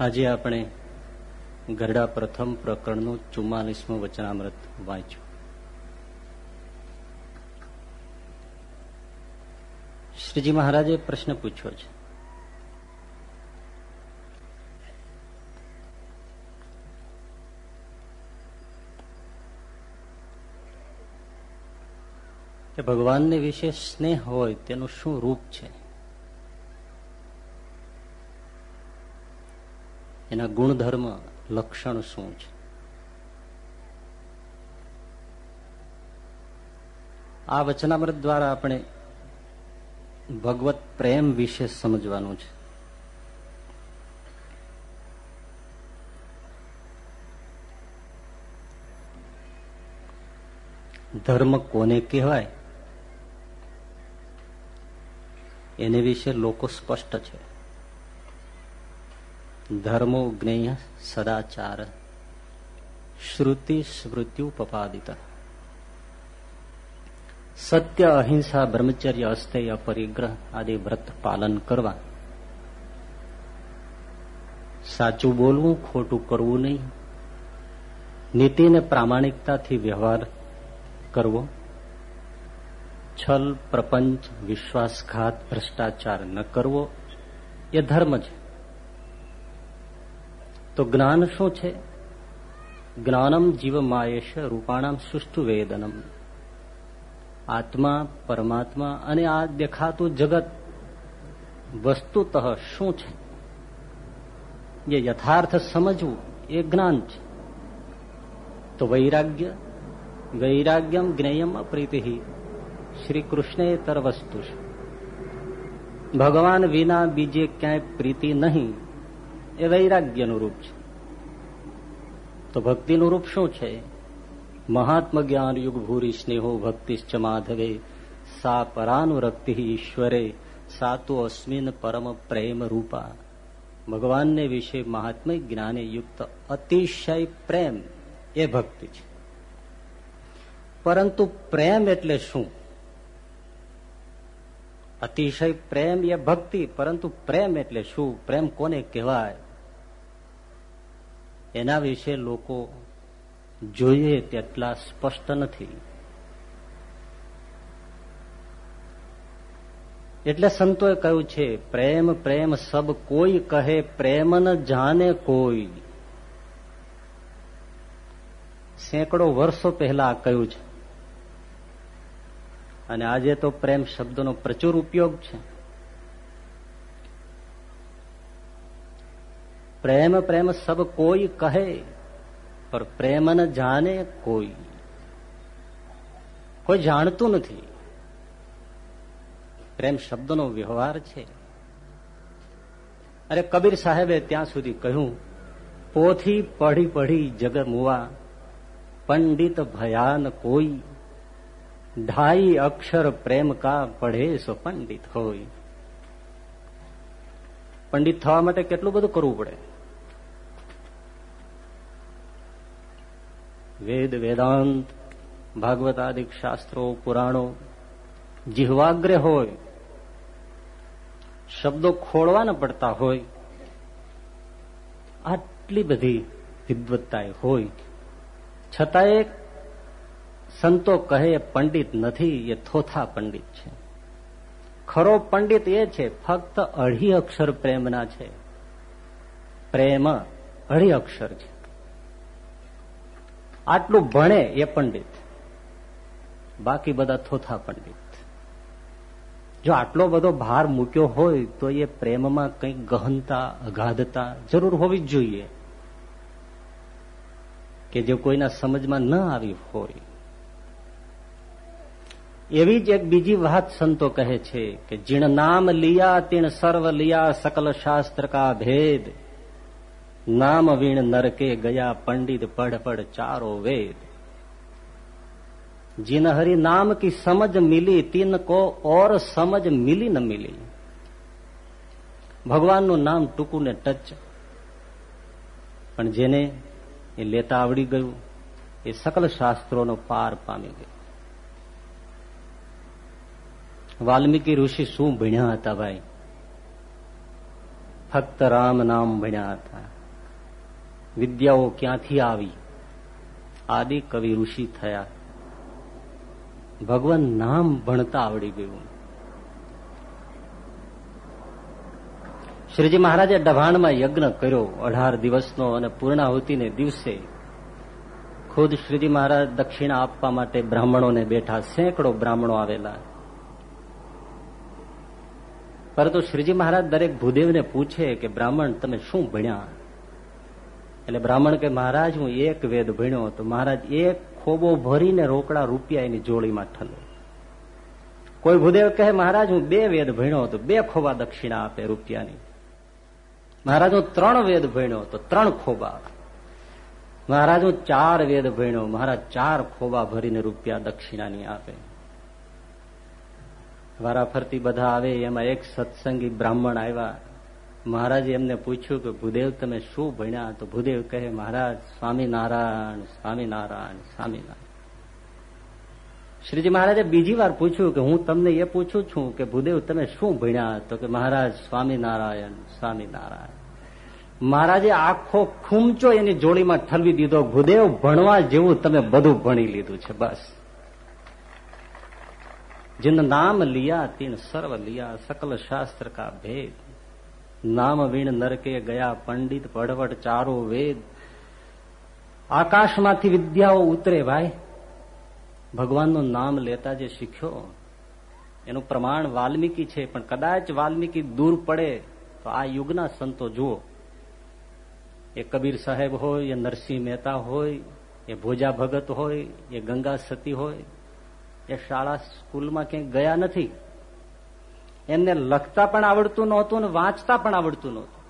આજે આપણે ગરડા પ્રથમ પ્રકરણનું ચુમ્માલીસમું વચનામૃત વાંચ્યું. શ્રીજી મહારાજે પ્રશ્ન પૂછ્યો છે. કે ભગવાનને વિશે સ્નેહ હોય તેનું શું રૂપ છે? એના ગુણધર્મ, લક્ષણ શું છે? આ વચનામૃત દ્વારા આપણે ભગવત પ્રેમ વિશે સમજવાનું છે. ધર્મ કોને કહેવાય? એને વિશે લોકો સ્પષ્ટ છે. ધર્મો જ્ઞેય સદાચાર શ્રુતિ સ્મૃત્યુપપાદિત સત્ય અહિંસા બ્રહ્મચર્ય અસ્તેય પરિગ્રહ આદિ વ્રત પાલન કરવા સાચું બોલવું ખોટું કરવું નહીં નીતિ ને પ્રામાણિકતાથી વ્યવહાર કરવો છલ પ્રપંચ વિશ્વાસઘાત ભ્રષ્ટાચાર ન કરવો એ ધર્મ છે તો જ્ઞાન શું છે? જ્ઞાનમ જીવ માયેશ રૂપાણામ સુષ્ટુ વેદનમ. આત્મા, પરમાત્મા અને આ દેખાતું જગત વસ્તુતઃ શું છે? જે યથાર્થ સમજવું એ જ્ઞાન છે. તો વૈરાગ્ય, વૈરાગ્યમ જ્ઞેયમ અપ્રીતિ. શ્રી કૃષ્ણે તર વસ્તુ છે. ભગવાન વિના બીજે ક્યાંય પ્રીતિ નહીં. એ વૈરાગ્યનું રૂપ છે. તો ભક્તિનું રૂપ શું છે? મહાત્મ જ્ઞાન યુગ ભૂરી સ્નેહો ભક્તિશ્ચ માધવે સા પરાનુરક્તિ ઈશ્વરે, સાતુ અસ્મિન પરમ પ્રેમ રૂપા. ભગવાનને વિશે મહાત્મય જ્ઞાને યુક્ત અતિશય પ્રેમ એ ભક્તિ છે. પરંતુ પ્રેમ એટલે શું? અતિશય પ્રેમ એ ભક્તિ, પરંતુ પ્રેમ એટલે શું? પ્રેમ કોને કહેવાય? એના વિશે લોકો જોઈએ તેટલા સ્પષ્ટ નથી. એટલે સંતોએ કહ્યું છે, પ્રેમ પ્રેમ સબ કોઈ કહે પ્રેમ ન જાને કોઈ. સેંકડો વર્ષો પહેલા કહ્યું છે. અને આજે તો પ્રેમ શબ્દનો પ્રચુર ઉપયોગ છે. પ્રેમ પ્રેમ સબ કોઈ કહે, પર પ્રેમ ન જાને કોઈ. કોઈ જાણતું નથી. પ્રેમ શબ્દનો વ્યવહાર છે. અરે કબીર સાહેબે ત્યાં સુધી કહ્યું, પોથી પઢી પઢી જગ મુવા, પંડિત ભયાન કોઈ. ઢાઈ અક્ષર પ્રેમ કા પઢે સો પંડિત હોય. પંડિત થવા માટે કેટલું બધું કરવું પડે? વેદ, વેદાંત, ભાગવતાદિક શાસ્ત્રો, પુરાણો. જીહવાગ્રે હોય, શબ્દો ખોળવાના પડતા હોય, આટલી બધી વિદ્વત્તા હોય. છતાંય સંતો કહે પંડિત નથી, એ થોથા પંડિત છે. ખરો પંડિત એ છે, ફક્ત અઢી અક્ષર પ્રેમના છે. પ્રેમ અઢી અક્ષર છે. આટલું ભણે એ પંડિત. બાકી બધા થોથા પંડિત. જો આટલો બધો ભાર મૂક્યો હોય તો એ પ્રેમમાં કંઈક ગહનતા, અગાધતા જરૂર હોવી જ જોઈએ. કે જે કોઈના સમજમાં ન આવી હોય. એવી જ એક બીજી વાત સંતો કહે છે કે જીણ નામ લિયા તીણ સર્વ લિયા સકલ શાસ્ત્ર કા ભેદ. નામ વીણ નરકે ગયા પંડિત પઢ પઢ ચારો વેદ. जिन નામ કી સમજ મિલી मिली तीन को और समझ मिली न मिली ભગવાનનું નામ ટૂંકું ને ટચ. પણ જેને એ લેતા આવડી ગયું, એ સકલ શાસ્ત્રોનો પાર પામી ગયો વાલ્મીકી ઋષિ શું ભણ્યા હતા ભાઈ? ફક્ત રામ નામ ભણ્યા હતા. વિદ્યાઓ ક્યાંથી આવી? આદિ કવિ ઋષિ થયા. ભગવાન નામ ભણતા આવડી ગયું. શ્રીજી મહારાજે ડભાણમાં યજ્ઞ કર્યો. અઢાર દિવસનો અને પૂર્ણાહુતિને દિવસે ખુદ શ્રીજી મહારાજ દક્ષિણા આપવા માટે બ્રાહ્મણોને બેઠા સેંકડો બ્રાહ્મણો આવેલા. પરંતુ શ્રીજી મહારાજ દરેક ભૂદેવને પૂછે કે બ્રાહ્મણ, તમે શું ભણ્યા? એટલે બ્રાહ્મણ કે મહારાજ, હું એક વેદ ભણ્યો તો મહારાજ એક ખોબો ભરીને રોકડા રૂપિયા એની જોડીમાં ઠલો. કોઈ ભૂદેવ કહે, મહારાજ, હું બે વેદ ભણ્યો તો બે ખોબા દક્ષિણા આપે રૂપિયાની. મહારાજ, હું ત્રણ વેદ ભણ્યો તો ત્રણ ખોબા મહારાજ, હું ચાર વેદ ભણ્યો, મહારાજ, ચાર ખોબા ભરીને રૂપિયા દક્ષિણાની આપે. વારા ફરતી બધા આવે, એમાં એક સત્સંગી બ્રાહ્મણ આવ્યા. મહારાજે એમને પૂછ્યું કે, ભૂદેવ, તમે શું ભણ્યા? તો ભૂદેવ કહે, મહારાજ, સ્વામિનારાયણ સ્વામિનારાયણ સ્વામિનારાયણ. શ્રીજી મહારાજે બીજી વાર પૂછ્યું કે, હું તમને એ પૂછું છું કે, ભૂદેવ, તમે શું ભણ્યા? તો કે, મહારાજ, સ્વામિનારાયણ સ્વામિનારાયણ. મહારાજે આખો ખૂમચો એની જોડીમાં ઠલવી દીધો, ભૂદેવ, ભણવા જેવું તમે બધું ભણી લીધું છે, બસ. જિન નામ લિયા તીન સર્વ લિયા, સકલ શાસ્ત્ર કા ભેદ. નામ વીણ નરકે ગયા પંડિત પડવટ ચારો વેદ આકાશમાંથી વિદ્યાઓ ઉતરે ભાઈ ભગવાનનું નામ લેતા જે શીખ્યો એનું પ્રમાણ વાલ્મીકી છે પણ કદાચ વાલ્મીકી દૂર પડે તો આ યુગના સંતો જુઓ એ કબીર સાહેબ હોય એ નરસિંહ મહેતા હોય એ ભોજા ભગત હોય એ ગંગા સતી હોય એ શાળા સ્કૂલમાં ક્યાંય ગયા નથી એમને લખતા પણ આવડતું નહોતું ને વાંચતા પણ આવડતું નહોતું.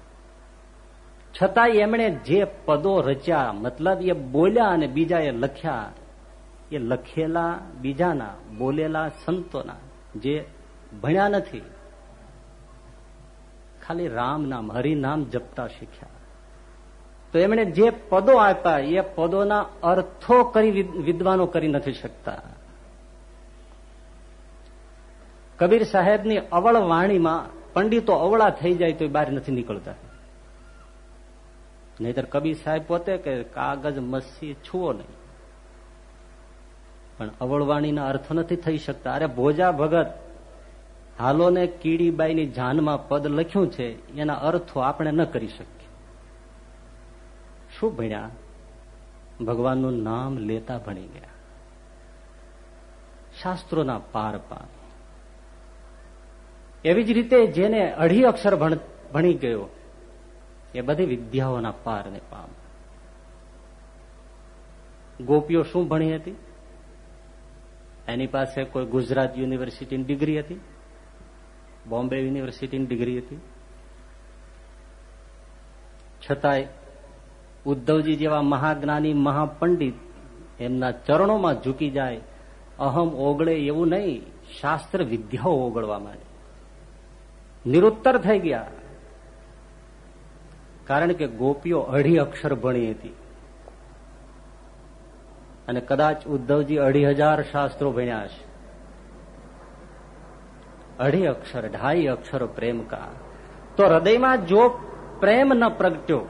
છતાં એમણે જે પદો રચ્યા, મતલબ એ બોલ્યા અને બીજા એ લખ્યા, એ લખેલા બીજાના, બોલેલા સંતોના, જે ભણ્યા નથી. ખાલી રામ નામ, હરિનામ જપતા શીખ્યા. તો એમણે જે પદો આપ્યા, એ પદોના અર્થો કરી વિદ્વાનો કરી નથી શકતા. કબીર સાહેબની અવળ વાણીમાં પંડિતો અવળા થઈ જાય તો બહાર નથી નીકળતા. નહીતર કબીર સાહેબ પોતે કે કાગજ મસ્સી છુઓ નહીં. પણ અવળવાણીના અર્થ નથી થઈ શકતા. અરે ભોજા ભગત, હાલોને કીડીબાઈની જાનમાં પદ લખ્યું છે, એના અર્થો આપણે ન કરી શકીએ. શું ભણ્યા? ભગવાનનું નામ લેતા ભણી ગયા. શાસ્ત્રોના પાર પાર. એવી જ રીતે જેને અઢી અક્ષર ભણી ગયો, એ બધી વિદ્યાઓના પારને પામ. ગોપીઓ શું ભણી હતી? એની પાસે કોઈ ગુજરાત યુનિવર્સિટીની ડિગ્રી હતી? બોમ્બે યુનિવર્સિટીની ડિગ્રી હતી? છતાંય ઉદ્ધવજી જેવા મહાજ્ઞાની મહાપંડિત એમના ચરણોમાં ઝૂકી જાય. અહમ ઓગળે એવું નહીં, શાસ્ત્ર વિદ્યાઓ ઓગળવા માંડે. નિરુત્તર થઈ ગયા. કારણ કે ગોપીઓ અઢી અક્ષર ભણી હતી. અને કદાચ ઉદ્ધવજી અઢી હજાર શાસ્ત્રો ભણ્યા છે અઢી અક્ષર, ઢાઈ અક્ષર પ્રેમ કા. તો હૃદયમાં જો પ્રેમ ન પ્રગટ્યો,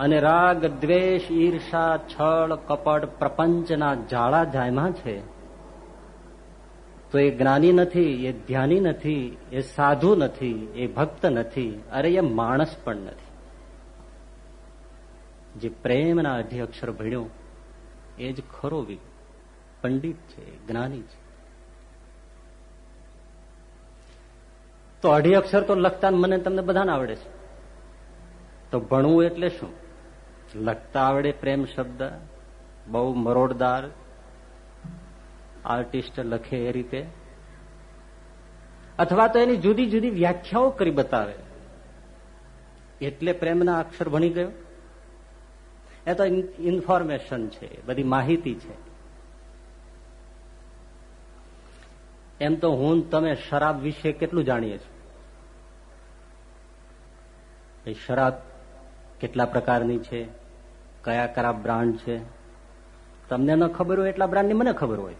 અને રાગ, દ્વેષ, ઈર્ષા, છળ, કપટ, પ્રપંચના જાળા જાયમાં છે તો એ જ્ઞાની નથી, એ ધ્યાની નથી, એ સાધુ નથી, એ ભક્ત નથી, અરે એ માણસ પણ નથી. જે પ્રેમના અઢી અક્ષર ભણ્યો, એ જ ખરો પંડિત છે જ્ઞાની છે. તો અઢી અક્ષર તો લખતા મને તમને બધાને આવડે છે. તો ભણવું એટલે શું? લખતા આવડે પ્રેમ શબ્દ, બહુ મરોડદાર આર્ટિસ્ટ લખે એ રીતે? અથવા તો એની જુદી જુદી વ્યાખ્યાઓ કરી બતાવે. એટલે પ્રેમના અક્ષર ભણી ગયો? એ તો ઇન્ફોર્મેશન છે, બધી માહિતી છે. એમ તો હું તમે શરાબ વિશે કેટલું જાણીએ છીએ શરાબ કેટલા પ્રકારની છે? કયા કયા બ્રાન્ડ છે? તમને ન ખબર હોય એટલા બ્રાન્ડની મને ખબર હોય.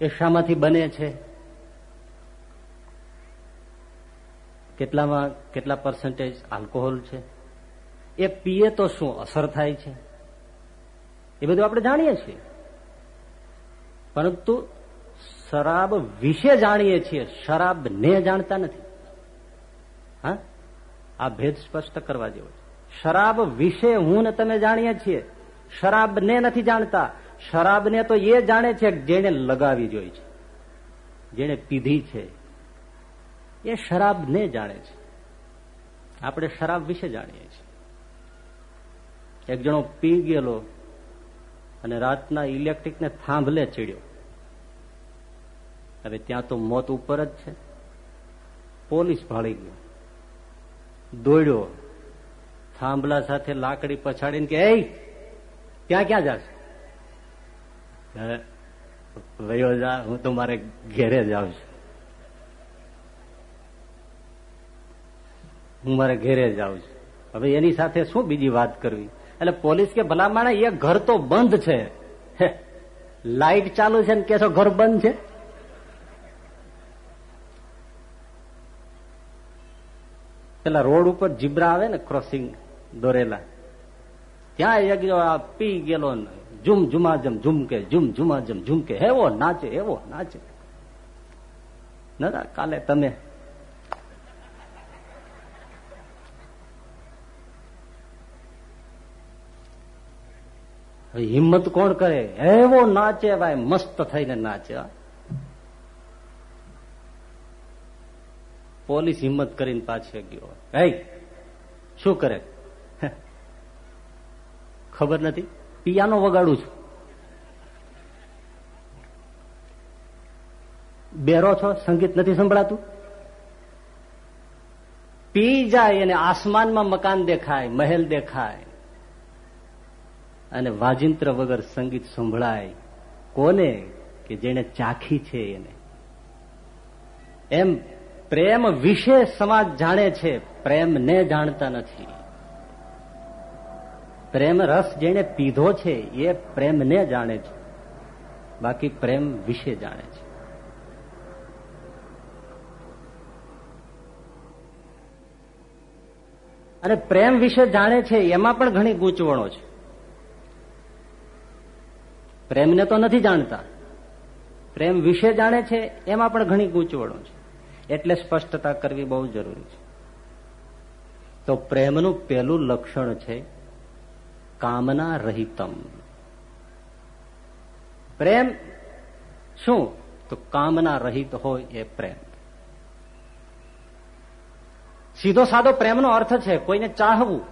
એ શામાંથી બને છે? કેટલામાં કેટલા પર્સન્ટેજ આલ્કોહોલ છે? એ પીએ તો શું અસર થાય છે? એ બધું આપણે જાણીએ છીએ. પરંતુ શરાબ વિશે જાણીએ છીએ. શરાબ ને જાણતા નથી. હા? આ ભેદ સ્પષ્ટ કરવા જેવો શરાબ વિશે હું ને તમે જાણીએ છીએ. શરાબ ને નથી જાણતા. શરાબ ને તો એ જાણે છે જેને લગાવી જોઈ છે. જેને પીધી છે. એ શરાબ ને જાણે છે. આપણે શરાબ વિશે જાણીએ છીએ. એક જણો પી ગયેલો અને રાતના ઇલેક્ટ્રિકને થાંભલે ચડ્યો. હવે ત્યાં તો મોત ઉપર જ છે. પોલીસ ભાળી ગયો. દોડ્યો. થાંભલા સાથે લાકડી પછાડીને કે એ ત્યાં ક્યાં જશે? વયો જા હું તો ઘેરે જ છું. હું મારે ઘેરે જ આવું છું. હવે એની સાથે શું બીજી વાત કરવી? એટલે પોલીસ કે ભલા એ ઘર તો બંધ છે. લાઈટ ચાલુ છે ને કે છો ઘર બંધ છે? પેલા રોડ ઉપર જીબ્રા આવે ને ક્રોસિંગ દોરેલા. ત્યાં એક પી ગયેલો ઝુમ ઝુમાજમ ઝુમકે ઝુમ ઝુમકે. એવો નાચે એવો નાચે. ના કાલે તમે. હિંમત કોણ કરે? એવો નાચે ભાઈ, મસ્ત થઈને નાચે પોલીસ હિંમત કરીને પાછળ ગયો હે શું કરે? ખબર નથી? પિયાનો વગાડું છું. બેરો છો, સંગીત નથી સંભળાતું? પી જાય અને આસમાનમાં મકાન દેખાય, મહેલ દેખાય. અને વાજિંત્ર વગર સંગીત સંભળાય. કોને? કે જેને ચાખી છે એને. એમ પ્રેમ વિશે સમાજ જાણે છે પ્રેમ ને જાણતા નથી. પ્રેમ રસ જેને પીધો છે, એ પ્રેમને જાણે છે. બાકી પ્રેમ વિશે જાણે છે. અને પ્રેમ વિશે જાણે છે, એમાં પણ ઘણી ગૂંચવણો છે. પ્રેમને તો નથી જાણતા. પ્રેમ વિશે જાણે છે, એમાં પણ ઘણી ગૂંચવણો છે. એટલે સ્પષ્ટતા કરવી બહુ જરૂરી છે. તો પ્રેમનું પહેલું લક્ષણ છે કામના રહિતમ. પ્રેમ શું? તો કામના રહિત હોય એ પ્રેમ. સીધો સાદો પ્રેમનો અર્થ છે કોઈને ચાહવું.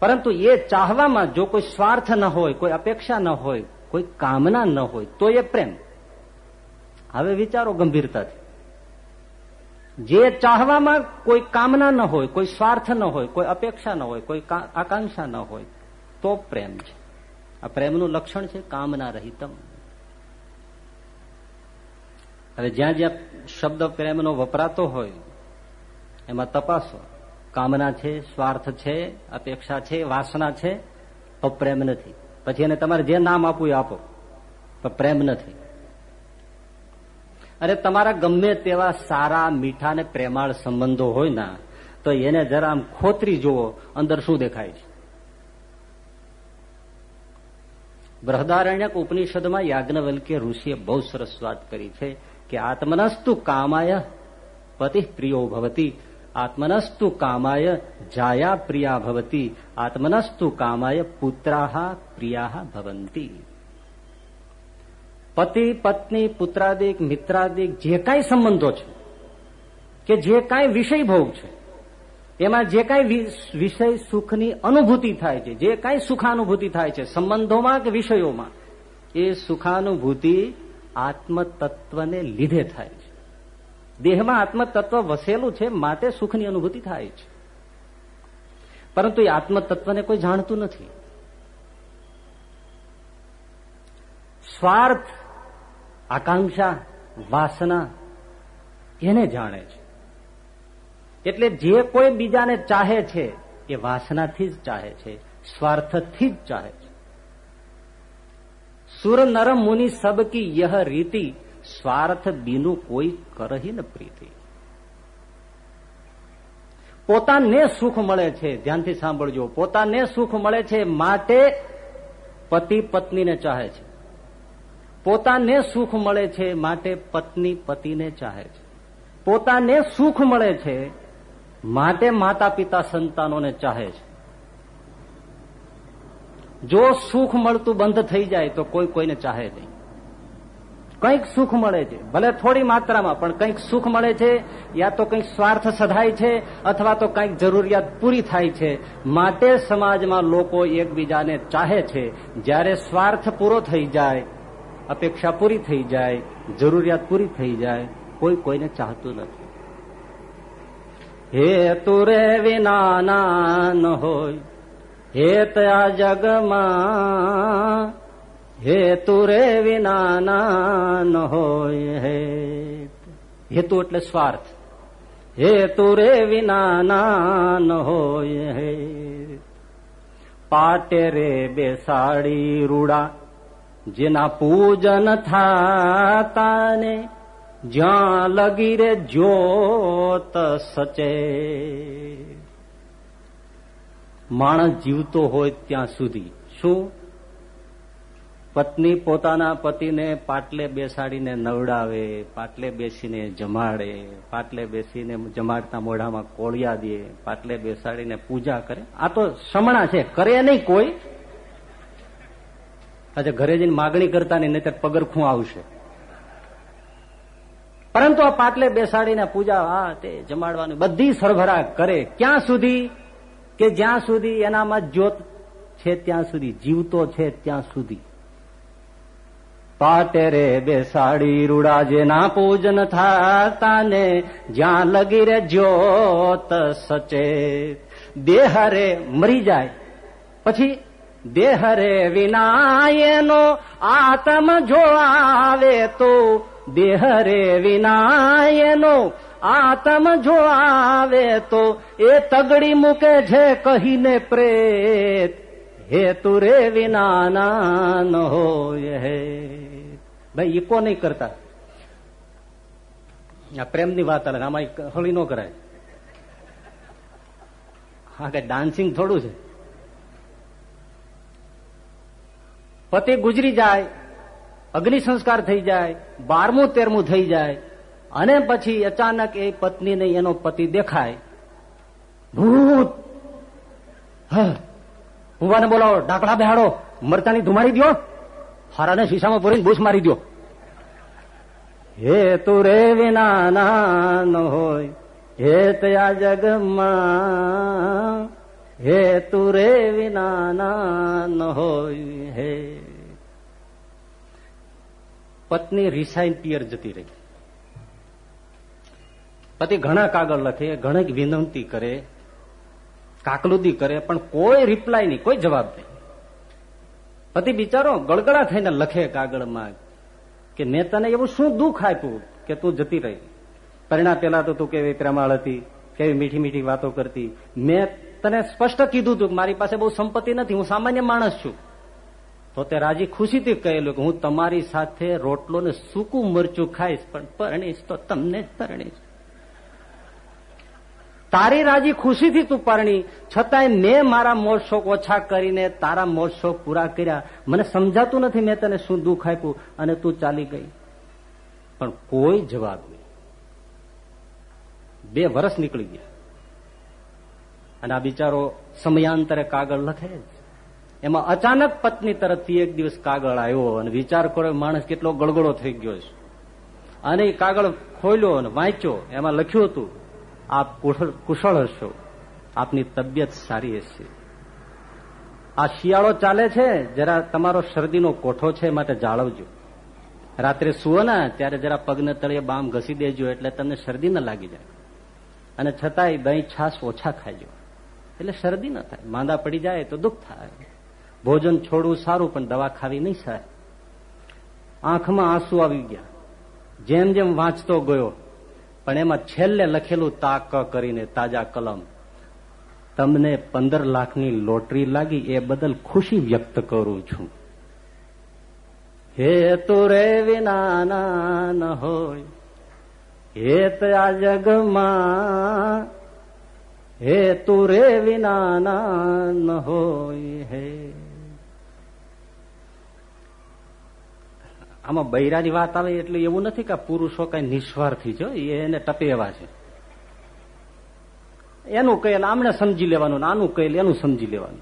પરંતુ એ ચાહવામાં જો કોઈ સ્વાર્થ ન હોય, કોઈ અપેક્ષા ન હોય, કોઈ કામના ન હોય, તો એ પ્રેમ. હવે વિચારો ગંભીરતાથી. જે ચાહવામાં કોઈ કામના ન હોય, કોઈ સ્વાર્થ ન હોય, કોઈ અપેક્ષા ન હોય, કોઈ આકાંક્ષા ન હોય તો પ્રેમ છે. આ પ્રેમનું લક્ષણ છે કામના રહિતમ. હવે જ્યાં જ્યાં શબ્દ પ્રેમનો વપરાતો હોય, એમાં તપાસો. કામના છે, સ્વાર્થ છે, અપેક્ષા છે, વાસના છે, તો પ્રેમ નથી. પછી એને તમારે જે નામ આપવું એ આપો. તો પ્રેમ નથી. અરે તમારા ગમે તેવા સારા, મીઠા ને પ્રેમાળ સંબંધો હોય ના, તો એને જરા આમ ખોતરી જુઓ, અંદર શું દેખાય છે? બૃહદારણ્યક ઉપનિષદમાં યાજ્ઞવલ્કે ઋષિએ બહુ સરસ વાત કરી છે કે આત્મનસ્તુ કામાય પતિ પ્રિયો ભવતી. આત્મનસ્તુ કામાય જાયા પ્રિયા ભવતી. આત્મનસ્તુ કામાય પુત્રાહ પ્રિયા ભવંતી. પતિ, પત્ની, પુત્રાદિક, મિત્રાદિક જે કાંઈ સંબંધો છે, કે જે કાંઈ વિષય ભોગ છે એમાં જે કાંઈ વિષય સુખની અનુભૂતિ થાય છે, જે કાંઈ સુખાનુભૂતિ થાય છે, સંબંધોમાં કે વિષયોમાં, એ સુખાનુભૂતિ આત્મતત્વને લીધે થાય છે. દેહમાં આત્મતત્વ વસેલું છે, માટે સુખની અનુભૂતિ થાય છે. પરંતુ એ આત્મતત્વને કોઈ જાણતું નથી. સ્વાર્થ, આકાંક્ષા, વાસના એને જાણે છે. એટલે જે કોઈ બીજાને ચાહે છે, એ વાસનાથી જ ચાહે છે, સ્વાર્થથી જ ચાહે છે. સુર નરમ મુનિ સબકી યહ રીતિ, સ્વાર્થ બીનું કોઈ કરહી ન પ્રીતિ. પોતાને સુખ મળે છે, ધ્યાનથી સાંભળજો, પોતાને સુખ મળે છે માટે પતિ પત્નીને ચાહે છે. પોતાને સુખ મળે છે માટે પત્ની પતિને ચાહે છે. પોતાને સુખ મળે છે માટે માતા પિતા સંતાનોને ચાહે છે. જો સુખ મળતું બંધ થઈ જાય તો કોઈ કોઈને ચાહે નહીં. કંઈક સુખ મળે છે, ભલે થોડી માત્રામાં, પણ કંઈક સુખ મળે છે, યા તો કંઈક સ્વાર્થ સધાય છે, અથવા તો કંઈક જરૂરિયાત પૂરી થાય છે. માટે સમાજમાં લોકો એકબીજાને ચાહે છે. જ્યારે સ્વાર્થ પૂરો થઈ જાય, અપેક્ષા પૂરી થઈ જાય, જરૂરિયાત પૂરી થઈ જાય, કોઈ કોઈને ચાહતું નથી. હે તુરે વિના હોય. હેત આ જગમાં હેતુ રે વિના ન હોય હે. હેતુ એટલે સ્વાર્થ. હેતુ રે વિના ન હોય હે. પાટે રે બેસાડી રૂડા, જેના પૂજન થાતાને જ્યાં લગી રે જોત સચે. માણસ જીવતો હોય ત્યાં સુધી. શું? પત્ની પોતાના પતિને પાટલે બેસાડીને નવડાવે, પાટલે બેસીને જમાડે, પાટલે બેસીને જમાડતા મોઢામાં કોળિયા દે, પાટલે બેસાડીને પૂજા કરે. આ તો સમણા છે, કરે નહીં કોઈ. આજે ઘરે જઈને માગણી કરતા નહીં નહીં પગરખું આવશે. પરંતુ આ પાટલે બેસાડીને પૂજા આ તે જમાડવાની બધી સરભરા કરે. ક્યાં સુધી? કે જ્યાં સુધી એનામાં જ્યોત છે, ત્યાં સુધી જીવતો છે, ત્યાં સુધી. પાટે રે બેસાડી રૂડાજે ના પૂજન થતા ને જ્યાં લગી રે જ્યોત સચે દેહ રે મરી જાય. પછી દેહ રે વિનાયનો આત્મ જો તો દેહ રે વિનાયનો આતમ જો આવે તો એ તગડી મૂકે છે કહીને પ્રેત. હે તું રે વિના ન હોય હે. ભાઈ ઈકો નહીં કરતા? આ પ્રેમની વાત આવે આમાં હળી ન કરાય. હા કે ડાન્સિંગ થોડું છે. પતિ ગુજરી જાય અગ્નિ સંસ્કાર થઈ જાય, બારમું, તેરમું થઈ જાય, અને પછી અચાનક એ પત્નીને એનો પતિ દેખાય. ભૂત! હુવાને બોલાવો, ડાકડા બેહાડો, મરચાની ધુમાડી દો હારાને શીશામાં પૂરીને બૂસ મારી દો હે તું રે વિના ન હોય, હે તયા જગમાં, હે તું રે વિના ના હોય, હે. પત્ની રિસાઈન પિયર જતી રહી. પતિ ઘણા કાગળ લખે, ઘણી વિનંતી કરે, કાકલુદી કરે, પણ કોઈ રિપ્લાય નહીં, કોઈ જવાબ નહીં. પતિ બિચારો ગળગળા થઈને લખે કાગળમાં કે મેં તને એવું શું દુઃખ આપ્યું કે તું જતી રહી? પરિણામ પેલા તો તું કેવી પ્રેમાળ હતી, કેવી મીઠી મીઠી વાતો કરતી. મેં તને સ્પષ્ટ કીધું હતું મારી પાસે બહુ સંપત્તિ નથી, હું સામાન્ય માણસ છું. તો તે રાજી ખુશીથી કહેલું કે હું તમારી સાથે રોટલો ને સૂકું મરચું ખાઈશ, પણ પરણીશ તો તમને જ પરણીશ. તારી રાજી ખુશીથી તું પરણી, છતાંય મેં મારા મોજશોખ ઓછા કરીને તારા મોજશોખ પૂરા કર્યા. મને સમજાતું નથી, મેં તને શું દુઃખ આપ્યું, અને તું ચાલી ગઈ. પણ કોઈ જવાબ નહીં. બે વર્ષ નીકળી ગયા. અને આ બિચારો સમયાંતરે કાગળ લખે એમાં અચાનક પત્ની તરફથી એક દિવસ કાગળ આવ્યો અને વિચાર કર્યો, માણસ કેટલો ગળગળો થઈ ગયો છે. અને એ કાગળ ખોલ્યો અને વાંચ્યો. એમાં લખ્યું હતું, આપ કુશળ હશો. આપની તબિયત સારી હશે. આ શિયાળો ચાલે છે, જરા તમારો શરદીનો કોઠો છે માટે જાળવજો. રાત્રે સુવો ને, ત્યારે જરા પગને તળિયે બામ ઘસી દેજો, એટલે તમને શરદી ન લાગી જાય. અને છતાંય દહીં છાસ ઓછા ખાઈજો. એટલે શરદી ન થાય. માંદા પડી જાય તો દુઃખ થાય. ભોજન છોડવું સારું, પણ દવા ખાવી નહીં સારી આંખમાં આંસુ આવી ગયા. જેમ જેમ વાંચતો ગયો, પણ એમાં છેલ્લે લખેલું તાક કરીને તાજા કલમ, તમને પંદર લાખની લોટરી લાગી, એ બદલ ખુશી વ્યક્ત કરું છું. હે તો રે વિના ન હોય, હે આ જગમાં, હે તું રે વિના હોય, હે આમાં બૈરાની વાત આવે એટલે એવું નથી કે પુરુષો કઈ નિસ્વાર્થી છે એને ટપે એવા છે. એનું કહેલ આમને સમજી લેવાનું આનું કહેલ એનું સમજી લેવાનું.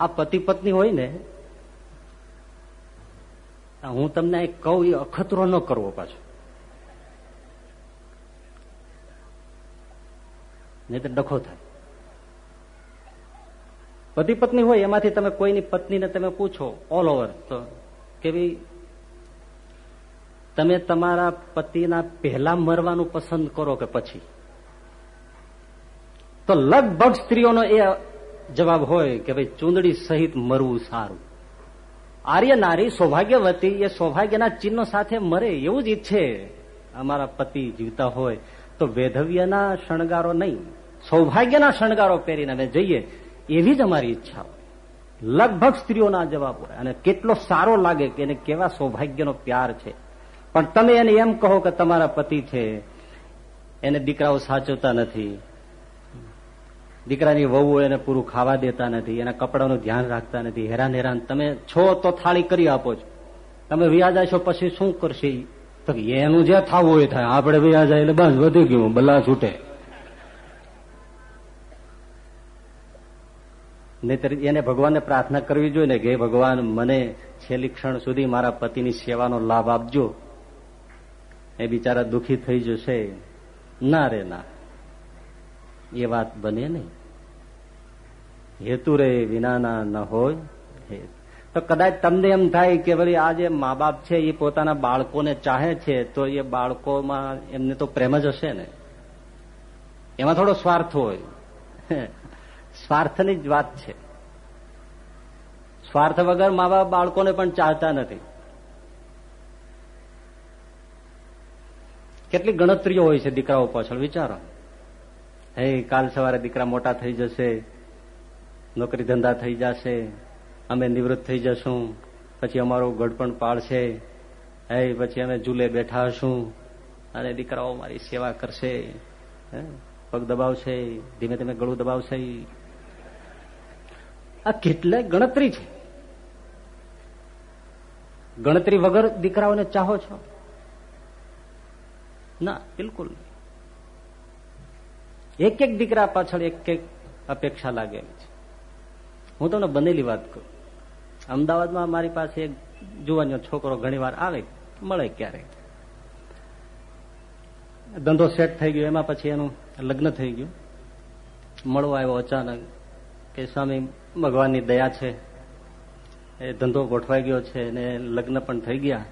આ પતિ પત્ની હોય ને હું તમને કહું, એ અખતરો ન કરવો પાછો. નહીં તો ડખો થાય. પતિ પત્ની હોય એમાંથી તમે કોઈની પત્નીને તમે પૂછો ઓલ ઓવર તો કે ભાઈ તમે તમારા પતિના પહેલા મરવાનું પસંદ કરો કે પછી? તો લગભગ સ્ત્રીઓનો એ જવાબ હોય કે ભાઈ ચૂંદડી સહિત મરવું સારું. આર્ય નારી સૌભાગ્યવતી એ સૌભાગ્યના ચિહ્નો સાથે મરે એવું જ ઈચ્છે અમારા પતિ જીવતા હોય તો વેધવ્યના શણગારો નહીં, સૌભાગ્યના શણગારો પહેરીને અમે જઈએ એવી જ અમારી ઈચ્છા હોય. લગભગ સ્ત્રીઓના જવાબ અને કેટલો સારો લાગે કે એને કેવા સૌભાગ્યનો પ્યાર છે. પણ તમે એને એમ કહો કે તમારા પતિ છે, એને દીકરાઓ સાચવતા નથી. દીકરાની વહુ એને પૂરું ખાવા દેતા નથી, એના કપડાનું ધ્યાન રાખતા નથી. હેરાન હેરાન. તમે છો તો થાળી કરી આપો છો. તમે વ્યાજા છો પછી શું કરશે? એનું જે થવું હોય થાય. આપણે વ્યાજ એટલે બસ વધી ગયું બલા છૂટે નહીતર એને ભગવાનને પ્રાર્થના કરવી જોઈએ ને કે ભગવાન, મને છેલ્લી ક્ષણ સુધી મારા પતિની સેવાનો લાભ આપજો. એ બિચારા દુખી થઈ જશે. ના રે, ના. એ વાત બને નહીં. હેતુ રે, વિનાના ન હોય તો કદાચ તમને એમ થાય કે ભાઈ આ જે મા બાપ છે, એ પોતાના બાળકોને ચાહે છે, તો એ બાળકોમાં એમને તો પ્રેમ જ હશે ને. એમાં થોડો સ્વાર્થ હોય. સ્વાર્થની જ વાત છે. સ્વાર્થ વગર મા બાપ બાળકોને પણ ચાહતા નથી. કેટલી ગણતરીઓ હોય છે દીકરાઓ પાછળ, વિચારો. હે, કાલ સવારે દીકરા મોટા થઈ જશે, નોકરી ધંધા થઈ જશે, અમે નિવૃત્ત થઈ જશું, પછી અમારું ગઢપણ પાળશે હે, પછી અમે ઝૂલે બેઠા હશું, અને દીકરાઓ મારી સેવા કરશે પગ દબાવશે ધીમે ધીમે ગળું દબાવશે. આ કેટલાય ગણતરી છે? ગણતરી વગર દીકરાઓને ચાહો છો? ના, બિલકુલ એક એક દીકરા પાછળ એક એક અપેક્ષા લાગેલી છે. હું તમને બનેલી વાત કરું અમદાવાદમાં મારી પાસે એક જુવાનો છોકરો ઘણી વાર આવે, મળે ક્યારેક. ધંધો સેટ થઈ ગયો, એમાં પછી એનું લગ્ન થઈ ગયું. મળવા આવ્યો અચાનક. કે સ્વામી, ભગવાનની દયા છે. એ ધંધો ગોઠવાઈ ગયો છે અને લગ્ન પણ થઈ ગયા.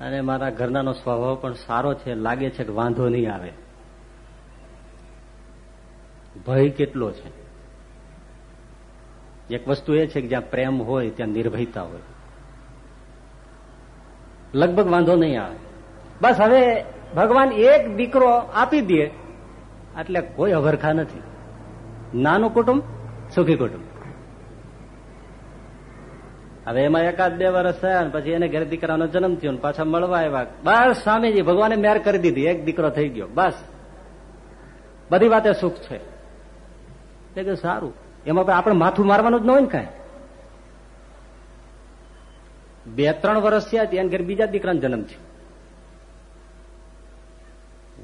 અને મારા ઘરનાનો સ્વભાવ પણ સારો છે, લાગે છે કે વાંધો નહીં આવે. ભય કેટલો છે? એક વસ્તુ એ છે કે જ્યાં પ્રેમ હોય, ત્યાં નિર્ભયતા હોય. લગભગ વાંધો નહીં આવે. બસ હવે ભગવાન એક દીકરો આપી દે, એટલે કોઈ અવરખા નથી. નાનું કુટુંબ સુખી કુટુંબ. હવે એમાં એકાદ બે વર્ષ થયા ને પછી એને ઘરે દીકરાનો જન્મ થયો ને પાછા મળવા આવ્યા. બસ સ્વામીજી, ભગવાને મેર કરી દીધી. એક દીકરો થઈ ગયો. બસ. બધી વાતે સુખ છે. એટલે સારું. એમાં આપણે માથું મારવાનું જ ન હોય ને કાંઈ. બે, ત્રણ વર્ષ થયા ત્યાં ઘરે બીજા દીકરાનો જન્મ થયો.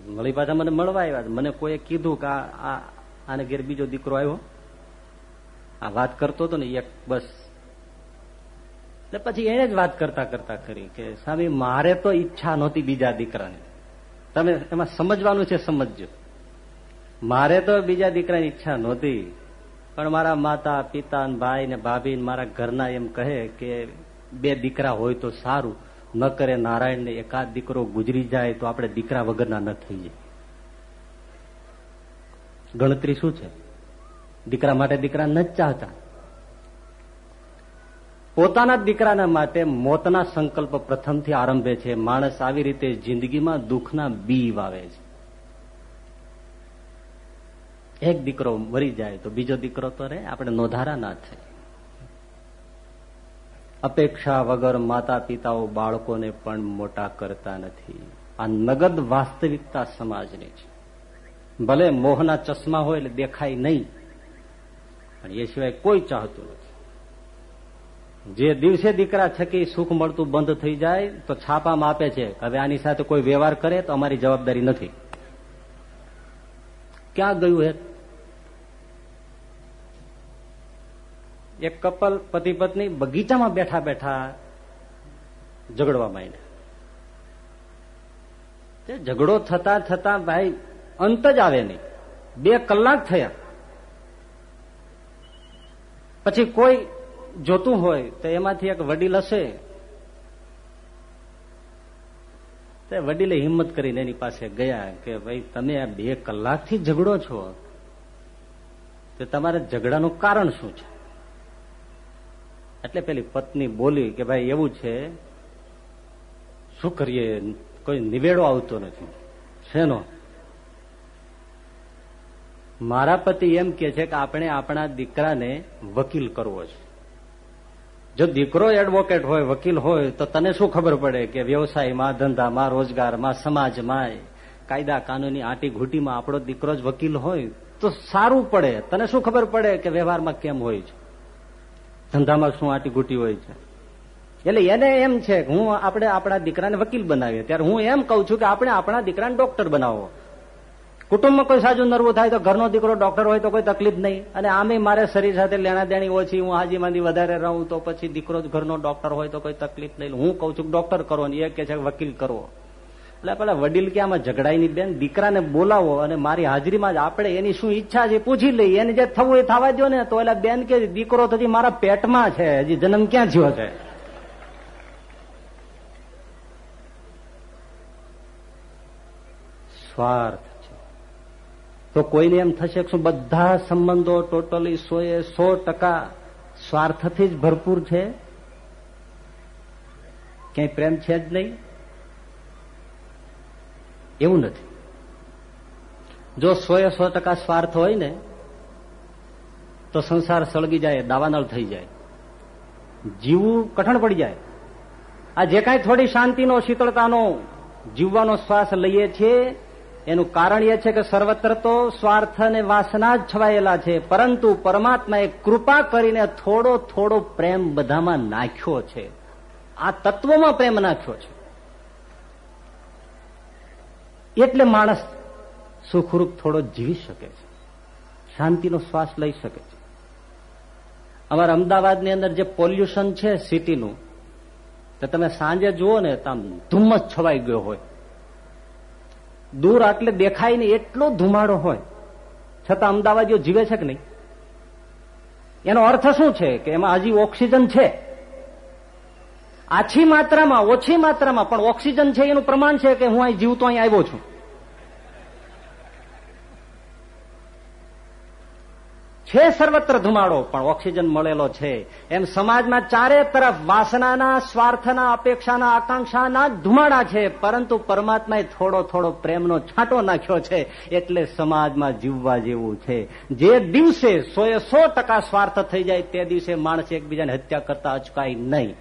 મળી પાછા મને મળવા આવ્યા. મને કોઈએ કીધું કે આને ઘેર બીજો દીકરો આવ્યો. આ વાત કરતો હતો ને એક બસ. એટલે પછી એને જ વાત કરતા કરતા કરી કે સ્વામી મારે તો ઈચ્છા નહોતી બીજા દીકરાની. તમે એમાં સમજવાનું છે, સમજજો. મારે તો બીજા દીકરાની ઈચ્છા નહોતી, પણ મારા માતા, પિતા ભાઈ ને ભાભી મારા ઘરના એમ કહે કે, બે દીકરા હોય તો સારું, ન કરે નારાયણ ને એકાદ દીકરો ગુજરી જાય તો આપણે દીકરા વગરના ન થઈ જાય ગણતરી શું છે? દીકરા માટે દીકરા ન ચાહતા. પોતાના દીકરાના માટે મોતના સંકલ્પ પ્રથમથી આરંભે છે. માણસ આવી રીતે જિંદગીમાં દુઃખના બી વાવે છે. એક દીકરો મરી જાય તો બીજો દીકરો તો રે, આપણે નોધારા ના થાય. અપેક્ષા વગર માતા પિતાઓ બાળકોને પણ મોટા કરતા નથી. આ નગદ વાસ્તવિકતા સમાજની છે. ભલે મોહના ચશ્મા હોય એટલે દેખાય નહીં પણ એ સિવાય કોઈ ચાહતું નથી. જે દિવસે દીકરા છકી સુખ મળતું બંધ થઈ જાય, તો છાપામાં આપે છે હવે આની સાથે કોઈ વ્યવહાર કરે તો અમારી જવાબદારી નથી. ક્યાં ગયું હે એક કપલ પતિ પત્ની બગીચામાં બેઠા બેઠા ઝઘડવા માંડ્યા. ઝઘડો થતા થતા ભાઈ અંત જ આવે નહીં. બે કલાક થયા. પછી કોઈ જોતું હોય તો એમાંથી એક વડીલ હશે. તે વડીલે હિંમત કરીને એની પાસે ગયા કે ભાઈ, તમે આ બે કલાકથી ઝઘડો છો. તો તમારે ઝઘડાનું કારણ શું છે? એટલે પેલી પત્ની બોલી કે ભાઈ, એવું છે, શું કરીએ? કોઈ નિવેડો આવતો નથી. શેનો? મારા પતિ એમ કે છે કે આપણે આપણા દીકરાને વકીલ કરવો છે. જો દીકરો એડવોકેટ હોય, વકીલ હોય, તો તને શું ખબર પડે કે વ્યવસાયમાં, ધંધામાં, રોજગારમાં સમાજમાં કાયદા કાનૂની આટી ઘૂંટીમાં આપણો દીકરો જ વકીલ હોય, તો સારું પડે. તને શું ખબર પડે કે વ્યવહારમાં કેમ હોય છે? ધંધામાં શું આટી ઘૂંટી હોય છે? એટલે એને એમ છે કે હું આપણે આપણા દીકરાને વકીલ બનાવીએ. ત્યારે હું એમ કઉ છું કે આપણે આપણા દીકરાને ડોક્ટર બનાવો. કુટુંબમાં કોઈ સાજુ નરવું થાય તો ઘરનો દીકરો ડોક્ટર હોય તો કોઈ તકલીફ નહીં. અને આમે મારે શરીર સાથે લેણા દેણી ઓછી હું હાજી હાજીમાંથી વધારે રહું તો પછી દીકરો જ ઘરનો ડોક્ટર હોય તો કોઈ તકલીફ નહીં. હું કઉ છું ડોક્ટર કરો ને, એ કે છે વકીલ કરવો. એટલે પેલા વડીલ કે આમાં ઝઘડાઈની બેન, દીકરાને બોલાવો અને મારી હાજરીમાં જ આપણે એની શું ઈચ્છા છે પૂછી લઈએ. એને જે થવું એ થવા દો ને, તો એટલે બેન કે દીકરો તો મારા પેટમાં છે, હજી જન્મ ક્યાં થયો છે? સ્વાર્થ. તો કોઈને એમ થશે શું બધા સંબંધો ટોટલી સો એ સો ટકા સ્વાર્થથી જ ભરપૂર છે? ક્યાંય પ્રેમ છે જ નહીં? એવું નથી. જો સો એ સો ટકા સ્વાર્થ હોય ને, તો સંસાર સળગી જાય, દાવાનળ થઈ જાય. જીવવું કઠણ પડી જાય. આ જે કાંઈ થોડી શાંતિનો, શીતળતાનો, જીવવાનો શ્વાસ લઈએ છીએ એનું કારણ એ છે કે સર્વત્ર તો સ્વાર્થ અને વાસના જ છવાયેલા છે, પરંતુ પરમાત્માએ કૃપા કરીને થોડો થોડો પ્રેમ બધામાં નાખ્યો છે. આ તત્વમાં પ્રેમ નાખ્યો છે. એટલે માણસ સુખરૂપ થોડો જીવી શકે છે. શાંતિનો શ્વાસ લઈ શકે છે. અમારા અમદાવાદની અંદર જે પોલ્યુશન છે સિટીનું, તો તમે સાંજે જુઓ ને તો ધુમ્મસ છવાઈ ગયો હોય. દૂર આટલે દેખાય નહીં, એટલો ધુમાડો હોય. છતાં અમદાવાદીઓ જીવે છે કે નહીં? એનો અર્થ શું છે કે એમાં હજી ઓક્સિજન છે? આછી માત્રામાં, ઓછી માત્રામાં, પણ ઓક્સિજન છે, એનું પ્રમાણ છે કે હું અહીં જીવતો અહીં આવ્યો છું? છે સર્વત્ર ધુમાડો, પણ ઓક્સિજન મળેલો છે. એમ સમાજમાં ચારે તરફ વાસનાના, સ્વાર્થના, અપેક્ષાના, આકાંક્ષાના ધુમાડા છે, પરંતુ પરમાત્માએ થોડો થોડો પ્રેમનો છાંટો નાખ્યો છે, એટલે સમાજમાં જીવવા જેવું છે. જે દિવસે સો એ સો ટકા સ્વાર્થ થઈ જાય, તે દિવસે માણસ એકબીજાને હત્યા કરતા અચકાય નહીં.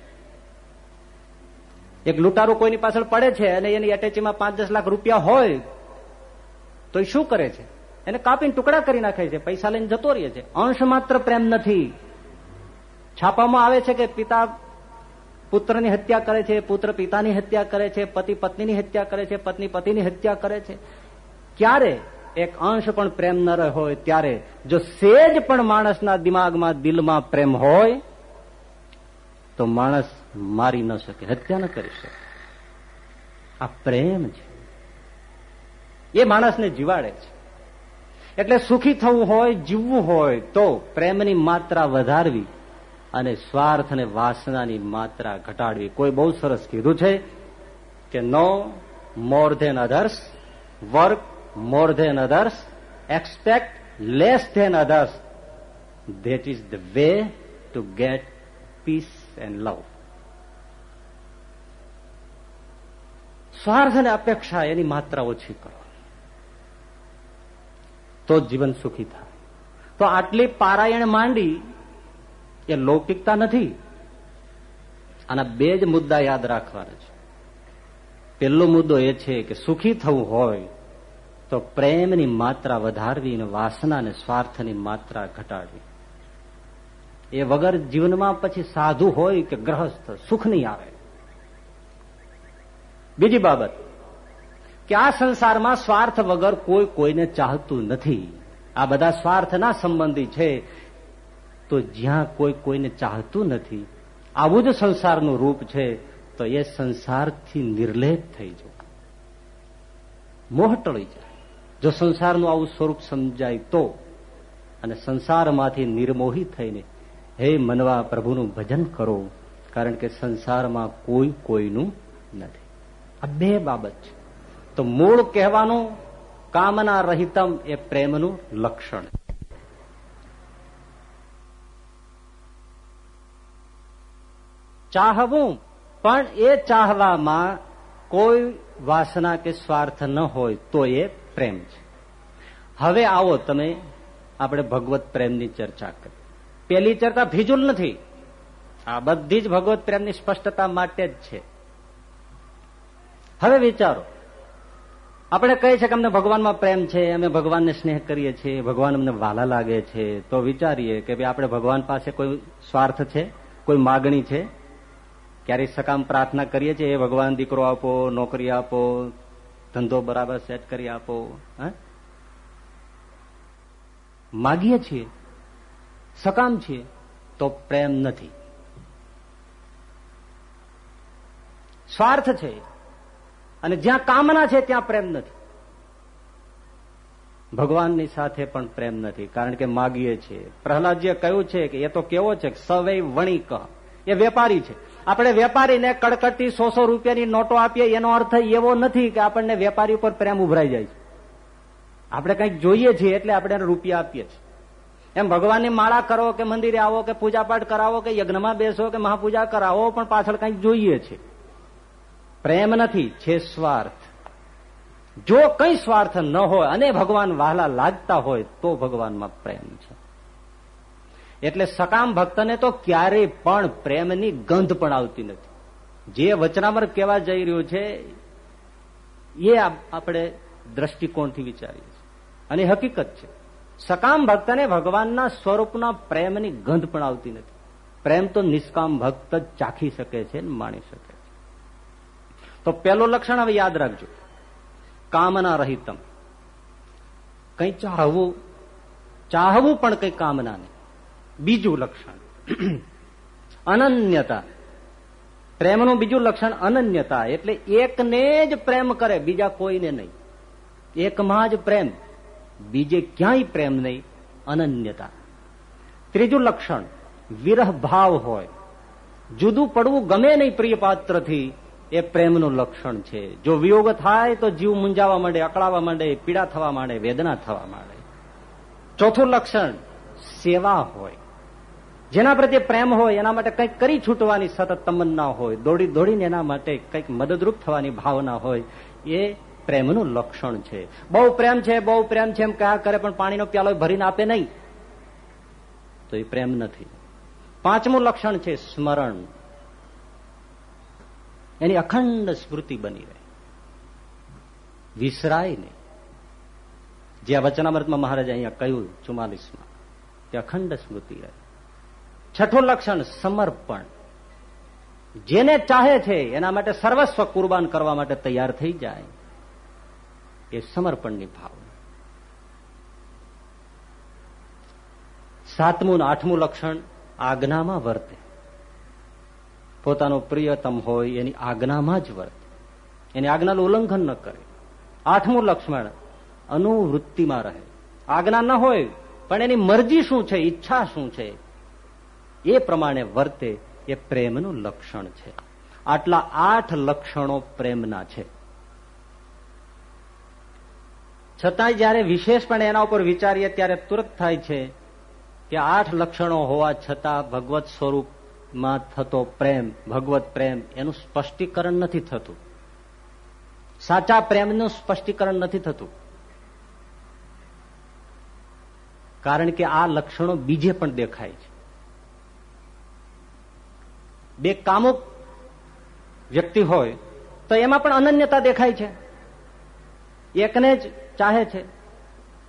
એક લૂંટારો કોઈની પાછળ પડે છે અને એની એટેચીમાં પાંચ દસ લાખ રૂપિયા હોય, તો શું કરે છે? એને કાપીને ટુકડા કરી નાખે છે, પૈસા લઈને જતો રહે છે. અંશ માત્ર પ્રેમ નથી. છાપામાં આવે છે કે પિતા પુત્રની હત્યા કરે છે, પુત્ર પિતાની હત્યા કરે છે, પતિ પત્નીની હત્યા કરે છે, પત્ની પતિની હત્યા કરે છે. ક્યારે એક અંશ પણ પ્રેમ ન હોય, ત્યારે જો સેજ પણ માણસના દિમાગમાં, દિલમાં પ્રેમ હોય, તો માણસ મારી ન શકે, હત્યા ન કરી શકે. આ પ્રેમ છે. એ માણસને જીવાડે છે. એટલે સુખી થવું હોય, જીવવું હોય, તો પ્રેમની માત્રા વધારવી અને સ્વાર્થ અને વાસનાની માત્રા ઘટાડવી. કોઈ બહુ સરસ કીધું છે કે no more than others work more than others expect less than others that is the way to get peace and love સ્વાર્થ અને અપેક્ષા એની માત્રા ઓછી કરો. તો જીવન સુખી થાય. તો આટલી પારાયણ માંડી એ લૌકિકતા નથી. આના બે જ મુદ્દા યાદ રાખવાના છે. પહેલો મુદ્દો એ છે કે સુખી થવું હોય તો પ્રેમની માત્રા વધારવી અને વાસના અને સ્વાર્થની માત્રા ઘટાડવી. એ વગર જીવનમાં પછી સાધુ હોય કે ગ્રહસ્થ, સુખ નહીં આવે. બીજી બાબત કે આ સંસારમાં સ્વાર્થ વગર કોઈ કોઈને ચાહતું નથી. આ બધા સ્વાર્થના સંબંધી છે. તો જ્યાં કોઈ કોઈને ચાહતું નથી, આવું જ સંસારનું રૂપ છે, તો એ સંસારથી નિર્લેપ થઈ જાય મોહ ટળી જાય. જો સંસારનું આવું સ્વરૂપ સમજાય તો, અને સંસારમાંથી નિર્મોહી થઈને, હે મનવા પ્રભુનું ભજન કરો, કારણ કે સંસારમાં કોઈ કોઈનું નથી. આ બે બાબત છે. તો મૂળ કહેવાનું કામના રહિતમ એ પ્રેમનું લક્ષણ. ચાહવું પણ એ ચાહવામાં કોઈ વાસના કે સ્વાર્થ ન હોય તો એ પ્રેમ છે. હવે આવો તમે આપણે ભગવત પ્રેમની ચર્ચા કરી. પેલી ચર્ચા ભીજુલ નથી. આ બધી જ ભગવત પ્રેમની સ્પષ્ટતા માટે જ છે. હવે વિચારો. આપણે કહીએ છીએ કે અમને ભગવાનમાં પ્રેમ છે, અમે ભગવાનને સ્નેહ કરીએ છીએ, ભગવાન અમને વાલા લાગે છે, તો વિચારીએ કે ભાઈ આપણે ભગવાન પાસે કોઈ સ્વાર્થ છે, કોઈ માગણી છે? ક્યારેય સકામ પ્રાર્થના કરીએ છીએ એ ભગવાન, દીકરો આપો, નોકરી આપો, ધંધો બરાબર સેટ કરી આપો. માગીએ છીએ, સકામ છીએ, તો પ્રેમ નથી. સ્વાર્થ છે. અને જ્યાં કામના છે ત્યાં પ્રેમ નથી. ભગવાનની સાથે પણ પ્રેમ નથી, કારણ કે માગીએ છીએ. પ્રહલાદજીએ કહ્યું છે કે એ તો કેવો છે સવય વણિક. એ વેપારી છે. આપણે વેપારીને કડકડતી સો સો રૂપિયાની નોટો આપીએ, એનો અર્થ એવો નથી કે આપણને વેપારી ઉપર પ્રેમ ઉભરાઈ જાય છે. આપણે કંઈક જોઈએ છીએ એટલે આપણે રૂપિયા આપીએ છીએ. એમ ભગવાનની માળા કરો કે મંદિરે આવો કે પૂજાપાઠ કરાવો કે યજ્ઞમાં બેસો કે મહાપૂજા કરાવો, પણ પાછળ કંઈક જોઈએ છે પ્રેમ નથી, છે સ્વાર્થ. જો કઈ સ્વાર્થ ન હોય અને ભગવાન વહાલા લાગતા હોય, તો ભગવાનમાં પ્રેમ છે. એટલે સકામ ભક્તને તો ક્યારેય પણ પ્રેમની ગંધ પણ આવતી નથી. જે વચનામર કહેવા જઈ રહ્યું છે, એ આપણે દ્રષ્ટિકોણથી વિચારીએ છીએ. અને હકીકત છે. સકામ ભક્તને ભગવાનના સ્વરૂપના પ્રેમની ગંધ પણ આવતી નથી. પ્રેમ તો નિષ્કામ ભક્ત જ ચાખી શકે છે માણી શકે. તો પેલું લક્ષણ હવે યાદ રાખજો. કામના રહિતમ. કઈ ચાહવું ચાહવું પણ કઈ કામના નહીં બીજું લક્ષણ. અનન્યતા. પ્રેમનું બીજું લક્ષણ અનન્યતા. એટલે એકને જ પ્રેમ કરે, બીજા કોઈને નહીં. એકમાં જ પ્રેમ. બીજે ક્યાંય પ્રેમ નહીં. અનન્યતા. ત્રીજું લક્ષણ. વિરહ ભાવ હોય. જુદું પડવું ગમે નહીં પ્રિય પાત્રથી. એ પ્રેમનું લક્ષણ છે. જો વિયોગ થાય તો જીવ મુંજાવા માંડે, અકળાવા માંડે, પીડા થવા માંડે, વેદના થવા માંડે. ચોથું લક્ષણ, સેવા હોય. જેના પ્રત્યે પ્રેમ હોય, એના માટે કંઈક કરી છૂટવાની સતત તમન્ના હોય, દોડી દોડીને એના માટે કંઈક મદદરૂપ થવાની ભાવના હોય, એ પ્રેમનું લક્ષણ છે. બહુ પ્રેમ છે, બહુ પ્રેમ છે, એમ કયા કરે, પણ પાણીનો પ્યાલો ભરીને આપે નહીં. તો એ પ્રેમ નથી. પાંચમું લક્ષણ છે સ્મરણ. એની અખંડ સ્મૃતિ બની રહે. વિસરાય નહીં જે આ વચનામૃતમાં મહારાજ અહીંયા કહ્યું ચુમ્માલીસમાં કે અખંડ સ્મૃતિ રહે. છઠ્ઠું લક્ષણ, સમર્પણ. જેને ચાહે છે, એના માટે સર્વસ્વ કુરબાન કરવા માટે તૈયાર થઈ જાય, એ સમર્પણની ભાવના. સાતમું આઠમું લક્ષણ, આજ્ઞામાં વર્તે. પોતાનો પ્રિયતમ હોય, એની આજ્ઞામાં જ વર્તે. એની આજ્ઞાનું ઉલ્લંઘન ન કરે. આઠમું લક્ષ્મણ અનુવૃત્તિમાં રહે. આજ્ઞા ન હોય, પણ એની મરજી શું છે, ઈચ્છા શું છે, એ પ્રમાણે વર્તે એ પ્રેમનું લક્ષણ છે. આટલા આઠ લક્ષણો પ્રેમના છે. છતાંય જયારે વિશેષપણે એના ઉપર વિચારીએ, ત્યારે તુરત થાય છે કે આઠ લક્ષણો હોવા છતાં ભગવત સ્વરૂપમાં થતો પ્રેમ, ભગવત પ્રેમ, એનું સ્પષ્ટીકરણ નથી થતું. સાચા પ્રેમનું સ્પષ્ટીકરણ નથી થતું. કારણ કે આ લક્ષણો બીજે પણ દેખાય છે. બે કામુક વ્યક્તિ હોય, તો એમાં પણ અનન્યતા દેખાય છે. એકને જ ચાહે છે.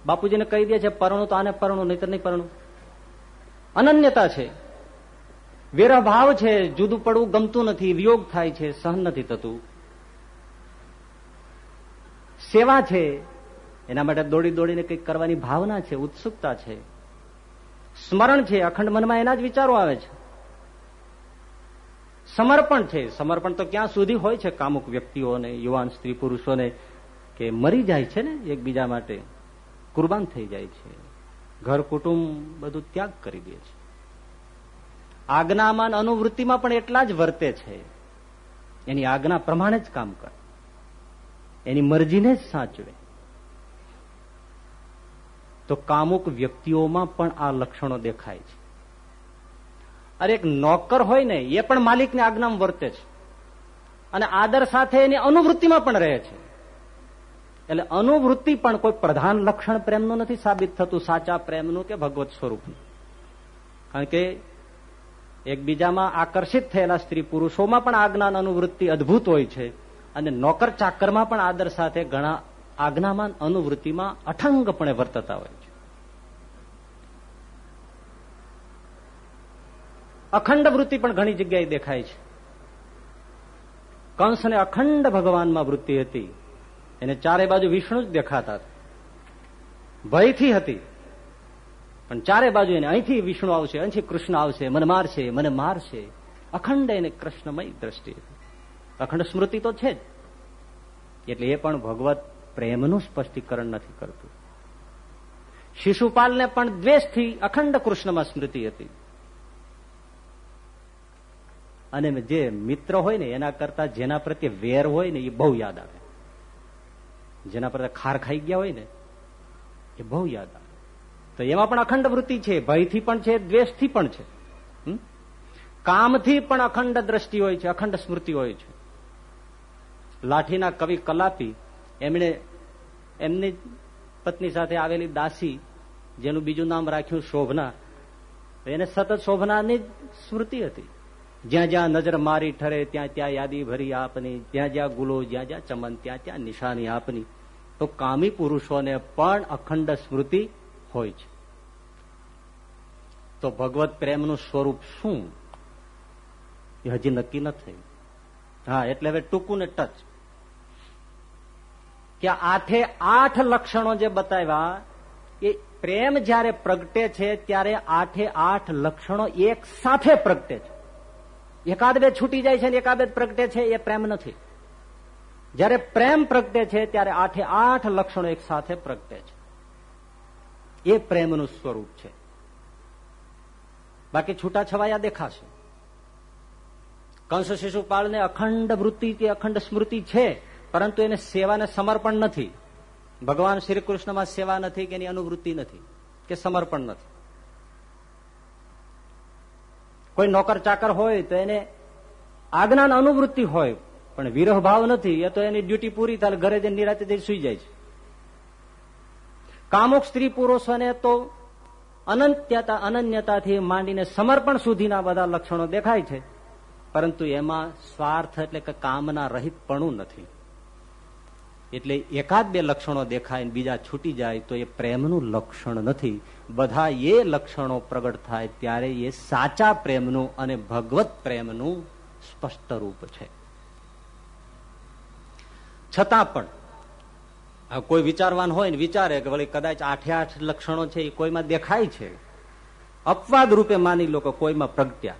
બાપુજીને કહી દે છે, પરણું તો આને પરણું, નહીતર નહીં પરણું. અનન્યતા છે. વેરભાવ છે, જુદું પડવું ગમતું નથી, વિયોગ થાય છે, સહન નથી થતું. સેવા છે, એના માટે દોડી દોડીને કંઈક કરવાની ભાવના છે, ઉત્સુકતા છે. સ્મરણ છે, અખંડ મનમાં એના જ વિચારો આવે છે. સમર્પણ છે, સમર્પણ તો ક્યાં સુધી હોય છે, કામુક વ્યક્તિઓને, યુવાન સ્ત્રી પુરુષોને, કે મરી જાય છે ને એકબીજા માટે, કુરબાન થઈ જાય છે. ઘર, કુટુંબ બધું ત્યાગ કરી દે છે. આજ્ઞામાન અનુવૃત્તિમાં પણ એટલા જ વર્તે છે. એની આજ્ઞા પ્રમાણે જ કામ કરે. એની મરજીને જ સાચવે. તો કામુક વ્યક્તિઓમાં પણ આ લક્ષણો દેખાય છે. અરે એક નોકર હોય ને, એ પણ માલિકની આજ્ઞામાં વર્તે છે. અને આદર સાથે એની અનુવૃત્તિમાં પણ રહે છે. એટલે અનુવૃત્તિ પણ કોઈ પ્રધાન લક્ષણ પ્રેમનું નથી સાબિત થતું, સાચા પ્રેમનું કે ભગવત સ્વરૂપનું. કારણ કે એકબીજામાં આકર્ષિત થયેલા સ્ત્રી પુરુષોમાં પણ આજ્ઞાન અનુવૃત્તિ અદભુત હોય છે અને નોકર ચાકરમાં પણ આદર સાથે ઘણા આજ્ઞામાન અનુવૃત્તિમાં અઠંગપણે વર્તતા હોય છે. અખંડ વૃત્તિ પણ ઘણી જગ્યાએ દેખાય છે. કંસને અખંડ ભગવાનમાં વૃત્તિ હતી. એને ચારે બાજુ વિષ્ણુ જ દેખાતા ભયથી હતી. પણ ચારે બાજુ એને અહીંથી વિષ્ણુ આવશે, અહીંથી કૃષ્ણ આવશે, મને મારશે મને મારશે. અખંડ એને કૃષ્ણમય દ્રષ્ટિ. અખંડ સ્મૃતિ તો છે જ. એટલે એ પણ ભગવત પ્રેમનું સ્પષ્ટીકરણ નથી કરતું. શિશુપાલને પણ દ્વેષથી અખંડ કૃષ્ણમાં સ્મૃતિ હતી. અને જે મિત્ર હોય ને, એના કરતા જેના પ્રત્યે વેર હોય ને, એ બહુ યાદ આવે. જેના પ્રત્યે ખાર ખાઈ ગયા હોય ને, એ બહુ યાદ આવે. તો એમાં પણ અખંડ વૃત્તિ છે, ભયથી પણ છે, દ્વેષથી પણ છે. કામથી પણ અખંડ દ્રષ્ટિ હોય છે, અખંડ સ્મૃતિ હોય છે. લાઠીના કવિ કલાપી એમણે એમની પત્ની સાથે આવેલી દાસી, જેનું બીજું નામ રાખ્યું શોભના એને સતત શોભનાની સ્મૃતિ હતી. જ્યાં જ્યાં નજર મારી ઠરે, ત્યાં ત્યાં યાદી ભરી આપની, જ્યાં જ્યાં ગુલો, જ્યાં જ્યાં ચમન, ત્યાં ત્યાં નિશાની આપની. તો કામી પુરુષોને પણ અખંડ સ્મૃતિ હોય છે. તો ભગવત પ્રેમનું સ્વરૂપ શું? એ હજી નક્કી ન થયું હા, એટલે હવે ટૂંકું ને ટચ. કે આઠે આઠ લક્ષણો જે બતાવ્યા, એ પ્રેમ જયારે પ્રગટે છે, ત્યારે આઠે આઠ લક્ષણો એક સાથે પ્રગટે છે. એકાદ બે છૂટી જાય છે ને એકાદ પ્રગટે છે, એ પ્રેમ નથી. જયારે પ્રેમ પ્રગટે છે, ત્યારે આઠે આઠ લક્ષણો એક સાથે પ્રગટે છે. એ પ્રેમનું સ્વરૂપ છે. બાકી છૂટા છવાયા દેખાશે. કંસ શિશુપાળને અખંડ વૃત્તિ કે અખંડ સ્મૃતિ છે, પરંતુ એને સેવાને સમર્પણ નથી. ભગવાન શ્રી કૃષ્ણમાં સેવા નથી કે એની અનુવૃત્તિ નથી, કે સમર્પણ નથી. કોઈ નોકર ચાકર હોય તો એને આજ્ઞાન અનુવૃત્તિ હોય, પણ વિરહ ભાવ નથી, એ તો એની ડ્યુટી પૂરી થાય, ઘરે જઈને નિરાતે જઈને સુઈ જાય છે. કામુક સ્ત્રી પુરુષોને તો અનંત્યતા, અનન્યતાથી માંડીને સમર્પણ સુધીના બધા લક્ષણો દેખાય છે. પરંતુ એમાં સ્વાર્થ એટલે કે કામના રહિતપણું નથી. એટલે એકાદ બે લક્ષણો દેખાય બીજા છૂટી જાય તો એ પ્રેમનું લક્ષણ નથી. બધા એ લક્ષણો પ્રગટ થાય ત્યારે એ સાચા પ્રેમનું અને ભગવત પ્રેમનું સ્પષ્ટ રૂપ છે. છતાં પણ કોઈ વિચારવાન હોય ને વિચારે કે વળી કદાચ આઠે આઠ લક્ષણો છે એ કોઈમાં દેખાય છે. અપવાદ રૂપે માની લો કે કોઈમાં પ્રગટ્યા.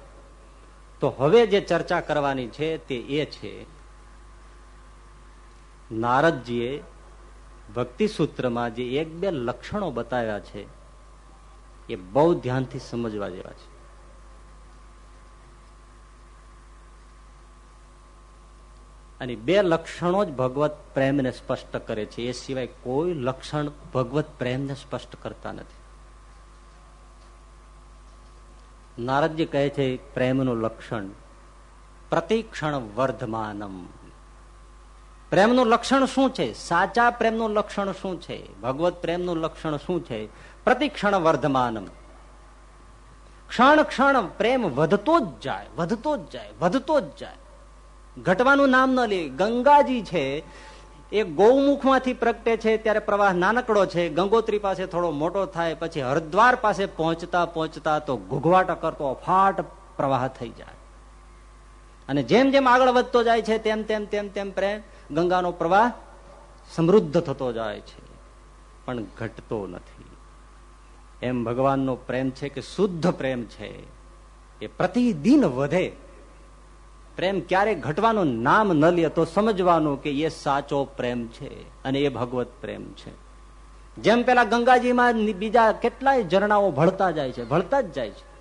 તો હવે જે ચર્ચા કરવાની છે તે એ છે, નારદજીએ ભક્તિ સૂત્રમાં જે એક બે લક્ષણો બતાવ્યા છે, એ બહુ ધ્યાનથી સમજવા જેવા છે. અને બે લક્ષણો જ ભગવત પ્રેમને સ્પષ્ટ કરે છે. એ સિવાય કોઈ લક્ષણ ભગવત પ્રેમને સ્પષ્ટ કરતા નથી. નારદજી કહે છે, પ્રેમનું લક્ષણ પ્રતિક્ષણ વર્ધમાનમ. પ્રેમનું લક્ષણ શું છે? સાચા પ્રેમનું લક્ષણ શું છે? ભગવત પ્રેમનું લક્ષણ શું છે? પ્રતિક્ષણ વર્ધમાનમ. ક્ષણ ક્ષણ પ્રેમ વધતો જ જાય, વધતો જ જાય, વધતો જ જાય. ઘટવાનું નામ ન લે. ગંગાજી છે, એ ગૌમુખમાંથી પ્રગટે છે, ત્યારે પ્રવાહ નાનકડો છે. ગંગોત્રી પાસે થોડો મોટો થાય, પછી હરદ્વાર પાસે પહોંચતા પહોંચતા તો ઘૂઘવાટ કરતો ફાટ પ્રવાહ થઈ જાય. અને જેમ જેમ આગળ વધતો જાય છે, તેમ તેમ તેમ તેમ પ્રેમ ગંગાનો પ્રવાહ સમૃદ્ધ થતો જાય છે. પણ ઘટતો નથી. એમ ભગવાનનો પ્રેમ છે કે શુદ્ધ પ્રેમ છે, એ પ્રતિદિન વધે. પ્રેમ ક્યારે ઘટવાનું નામ ન લે તો સમજવાનું કે એ સાચો પ્રેમ છે અને એ ભગવત પ્રેમ છે. જેમ પેલા ગંગાજીમાં બીજા કેટલાય ઝરણાઓ ભળતા જાય છે, ભળતા જ જાય છે.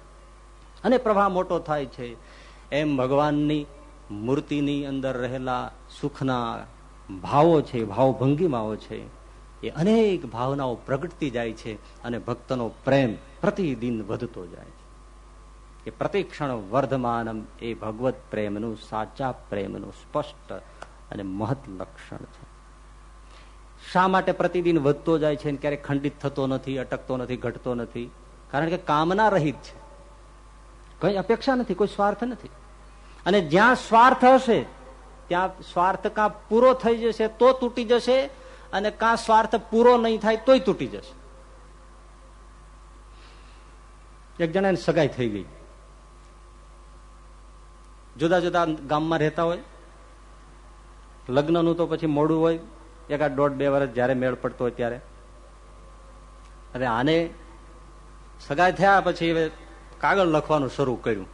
અને પ્રવાહ મોટો થાય છે. એમ ભગવાનની મૂર્તિની અંદર રહેલા સુખના ભાવો છે, ભાવભંગીમાઓ છે, એ અનેક ભાવનાઓ પ્રગટતી જાય છે અને ભક્તનો પ્રેમ પ્રતિદિન વધતો જાય છે. કે પ્રતિક્ષણ વર્ધમાનમ એ ભગવત પ્રેમનું, સાચા પ્રેમનું સ્પષ્ટ અને મહત લક્ષણ છે. શા માટે પ્રતિદિન વધતો જાય છે ક્યારેક ખંડિત થતો નથી, અટકતો નથી, ઘટતો નથી? કારણ કે કામના રહિત છે. કઈ અપેક્ષા નથી, કોઈ સ્વાર્થ નથી. અને જ્યાં સ્વાર્થ હશે, ત્યાં સ્વાર્થ કાં પૂરો થઈ જશે તો તૂટી જશે અને કાં સ્વાર્થ પૂરો નહીં થાય તોય તૂટી જશે. એક જણા સગાઈ થઈ ગઈ. જુદા જુદા ગામમાં રહેતા હોય. લગ્નનું તો પછી મોડું હોય. એકાદ દોઢ બે વર્ષ જયારે મેળ પડતો હોય ત્યારે. અને આને સગાઈ થયા પછી હવે કાગળ લખવાનું શરૂ કર્યું.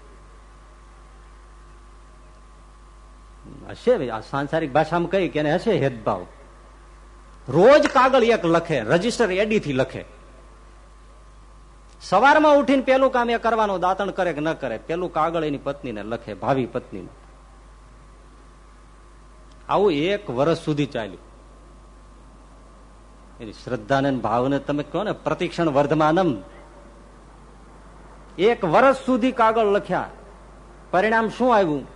હશે આ સાંસારિક ભાષામાં કઈ કે હશે હેદભાવ. રોજ કાગળ એક લખે, રજિસ્ટર એડી થી લખે. સવારમાં ઉઠીને પેલું કામ એ કરવાનું, દાંતણ કરે કે ન કરે, પેલું કાગળ એની પત્નીને લખે ભાવિ પત્નીને. આવું એક વર્ષ સુધી ચાલ્યું. એની શ્રદ્ધાને ભાવને તમે કહો ને, પ્રતિક્ષણ વર્ધમાનમ. એક વર્ષ સુધી કાગળ લખ્યા. પરિણામ શું આવ્યું?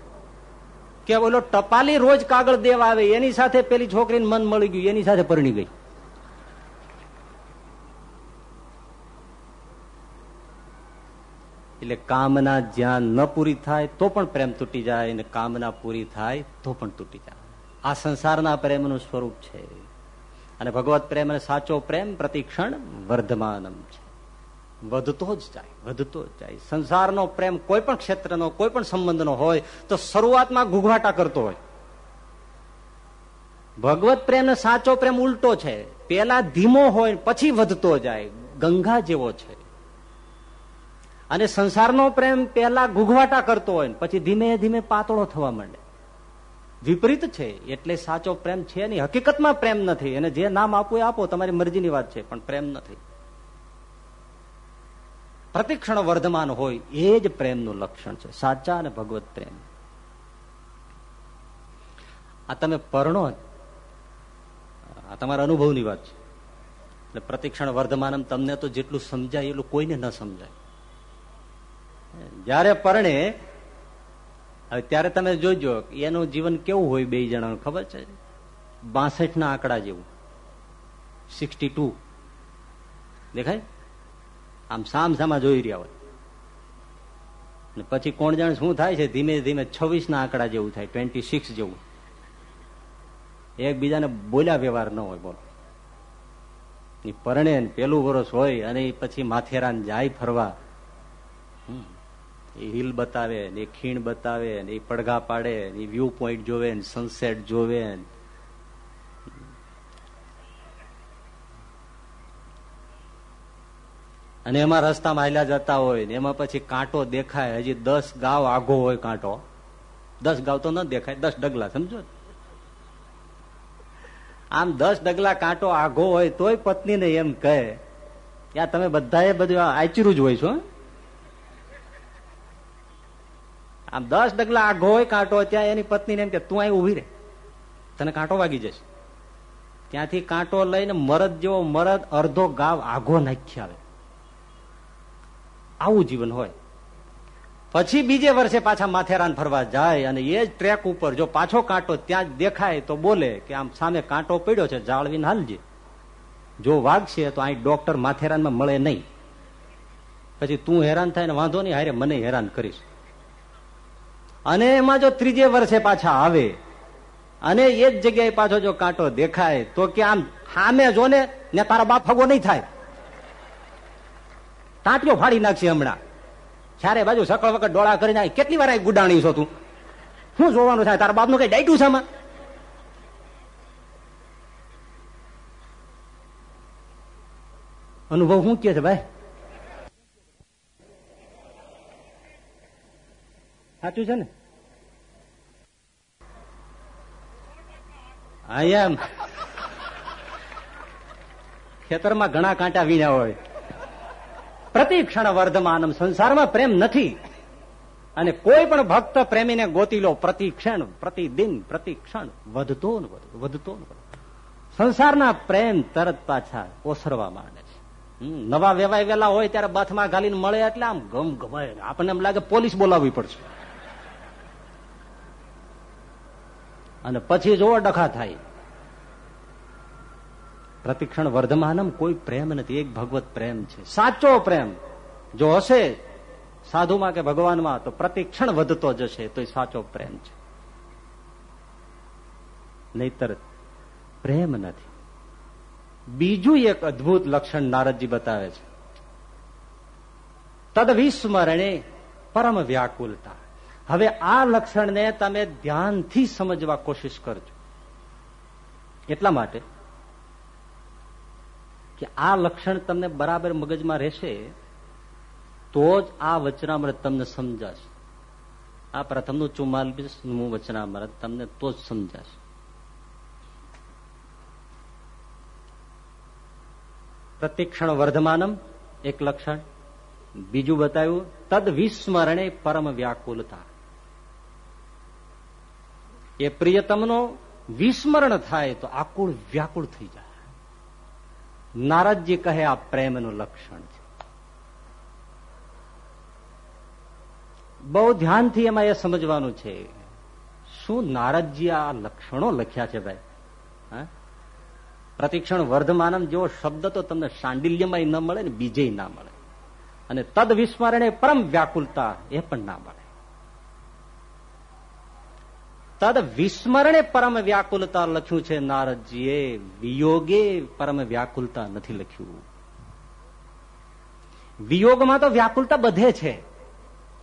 કે ઓલો ટપાલી રોજ કાગળ દેવા આવે, એની સાથે પેલી છોકરીને મન મળી ગયું, એની સાથે પરણી ગઈ. એટલે કામના જ્યાં ન પૂરી થાય, તો પણ પ્રેમ તૂટી જાય અને કામના પૂરી થાય, તો પણ તૂટી જાય. આ સંસારના પ્રેમનું સ્વરૂપ છે. અને ભગવત પ્રેમ અને સાચો પ્રેમ પ્રતિક્ષણ વર્ધમાનમ છે. વધતો જ જાય, વધતો જ જાય. સંસારનો પ્રેમ કોઈ પણ ક્ષેત્રનો, કોઈ પણ સંબંધનો હોય, તો શરૂઆતમાં ઘૂઘવાટા કરતો હોય. ભગવત પ્રેમ સાચો પ્રેમ ઉલટો છે. પેલા ધીમો હોય પછી વધતો જાય. ગંગા જેવો છે. અને સંસારનો પ્રેમ પહેલા ઘૂઘવાટા કરતો હોય પછી ધીમે ધીમે પાતળો થવા માંડે. વિપરીત છે, એટલે સાચો પ્રેમ છે નહીં. હકીકતમાં પ્રેમ નથી. અને જે નામ આપવું એ આપો, તમારી મરજીની વાત છે, પણ પ્રેમ નથી. પ્રતિક્ષણ વર્ધમાન હોય એ જ પ્રેમનું લક્ષણ છે. સાચા અને ભગવત પ્રેમ. આ તમે પરણો આ તમારા અનુભવની વાત છે. એટલે પ્રતિક્ષણ વર્ધમાન તમને તો જેટલું સમજાય એટલું કોઈને ન સમજાય. જયારે પરણે ત્યારે તમે જોજો એનું જીવન કેવું હોય બે જણાનું, ખબર છે? બાસઠ ના આંકડા જેવું. Sixty two. દેખાય? આમ સામ સામા જોઈ રહ્યા હોય. પછી કોણ જાણે શું થાય છે? ધીમે ધીમે છવ્વીસ ના આંકડા જેવું થાય, ટ્વેન્ટી સિક્સ જેવું. એકબીજાને બોલ્યા વ્યવહાર ન હોય, બોલો. એ પરણે પેલું વર્ષ હોય અને પછી માથેરાન જાય ફરવા. એ હિલ બતાવે ને ખીણ બતાવે ને એ પડઘા પાડે એ વ્યૂ પોઈન્ટ જોવે ને સનસેટ જોવે અને એમાં રસ્તામાં હાલ્યા જતા હોય ને એમાં પછી કાંટો દેખાય. હજી દસ ગાવ આઘો હોય કાંટો. દસ ગાવ તો ન દેખાય, દસ ડગલા, સમજો? આમ દસ ડગલા કાંટો આઘો હોય તોય પત્નીને એમ કહે. યા તમે બધાએ બધું આચરું જ હોય છો આમ દસ ડગલા આઘો હોય કાંટો ત્યાં એની પત્નીને એમ કે, તું અહીં ઊભી રે તને કાંટો વાગી જશે. ત્યાંથી કાંટો લઈને મરદ જેવો મરદ અડધો ગાવ આઘો નાખી આવે આવું જીવન હોય. પછી બીજે વર્ષે પાછા માથેરાન ફરવા જાય અને એ જ ટ્રેક ઉપર જો પાછો કાંટો ત્યાં જ દેખાય તો બોલે કે, આમ સામે કાંટો પડ્યો છે, જાળવીને હાલજે. જો વાગશે તો અહીં ડોક્ટર માથેરાનમાં મળે નહીં. પછી તું હેરાન થાય ને વાંધો નહીં, હારે મને હેરાન કરીશ. અને એમાં જો ત્રીજે વર્ષે પાછા આવે, અને એ જ જગ્યાએ પાછો જો કાંટો દેખાય, તો કે આમ સામે જો ને તારા બાપ ફગો નહીં થાય. તાંટીઓ ફાડી નાખશે હમણાં. ચારે બાજુ સકળ વખત ડોળા કરીને કેટલી વાર ગુડાણી છો તું? શું જોવાનું થાય? તારા બાપનું કઈ ડાયટું છે આમાં? અનુભવ શું કે છે ભાઈ? સાચું છે ને? અહીંયા ખેતરમાં ઘણા કાંટા વીણ્યા હોય. પ્રતિ ક્ષણ વર્ધમાનમ સંસારમાં પ્રેમ નથી. અને કોઈ પણ ભક્ત પ્રેમીને ગોતી લો પ્રતિ ક્ષણ પ્રતિદિન પ્રતિ ક્ષણ વધતો ને વધતો ને સંસારના પ્રેમ તરત પાછા ઓસરવા માંડે છે. નવા વેવાય વેલા હોય ત્યારે બાથમાં ઘાલીને મળે એટલે આમ ગમ ગમાય આપણને એમ લાગે પોલીસ બોલાવવી પડશે. અને પછી જોવો ડખા થાય. પ્રતિક્ષણ વર્ધમાનમ કોઈ પ્રેમ નથી, એક ભગવત પ્રેમ છે. સાચો પ્રેમ જો હશે સાધુમાં કે ભગવાનમાં, તો પ્રતિક્ષણ વધતો જશે, તો સાચો પ્રેમ છે. નહીતર પ્રેમ નથી. બીજું એક અદભુત લક્ષણ નારદજી બતાવે છે. તદ વિસ્મરણે પરમ વ્યાકુલતા. હવે આ લક્ષણને તમે ધ્યાનથી સમજવા કોશિશ કરજો. એટલા માટે કે આ લક્ષણ તમને બરાબર મગજમાં રહેશે, તો જ આ વચનામૃત તમને સમજાશે. આ પ્રથમનું ચુમ્માલીસમું વચનામૃત તમને તો જ સમજાશે. પ્રતિક્ષણ વર્ધમાનમ, એક લક્ષણ. બીજું બતાવ્યું, તદ વિસ્મરણે પરમ વ્યાકુલતા. એ પ્રિયતમનો વિસ્મરણ થાય તો આકુળ વ્યાકુળ થઈ જાય. નારદજી કહે, આ પ્રેમનું લક્ષણ છે. બહુ ધ્યાનથી એમાં એ સમજવાનું છે. શું નારદજી આ લક્ષણો લખ્યા છે ભાઈ? પ્રતિક્ષણ વર્ધમાનમ જેવો શબ્દ તો તમને શાંડિલ્યમાં ન મળે ને બીજે ના મળે. અને તદ વિસ્મરણે પરમ વ્યાકુલતા એ પણ ના મળે. તદ વિસ્મરણે પરમ વ્યાકુલતા લખ્યું છે નારદજીએ વિયોગે પરમ વ્યાકુલતા નથી લખ્યું વિયોગમાં તો વ્યાકુલતા બધે છે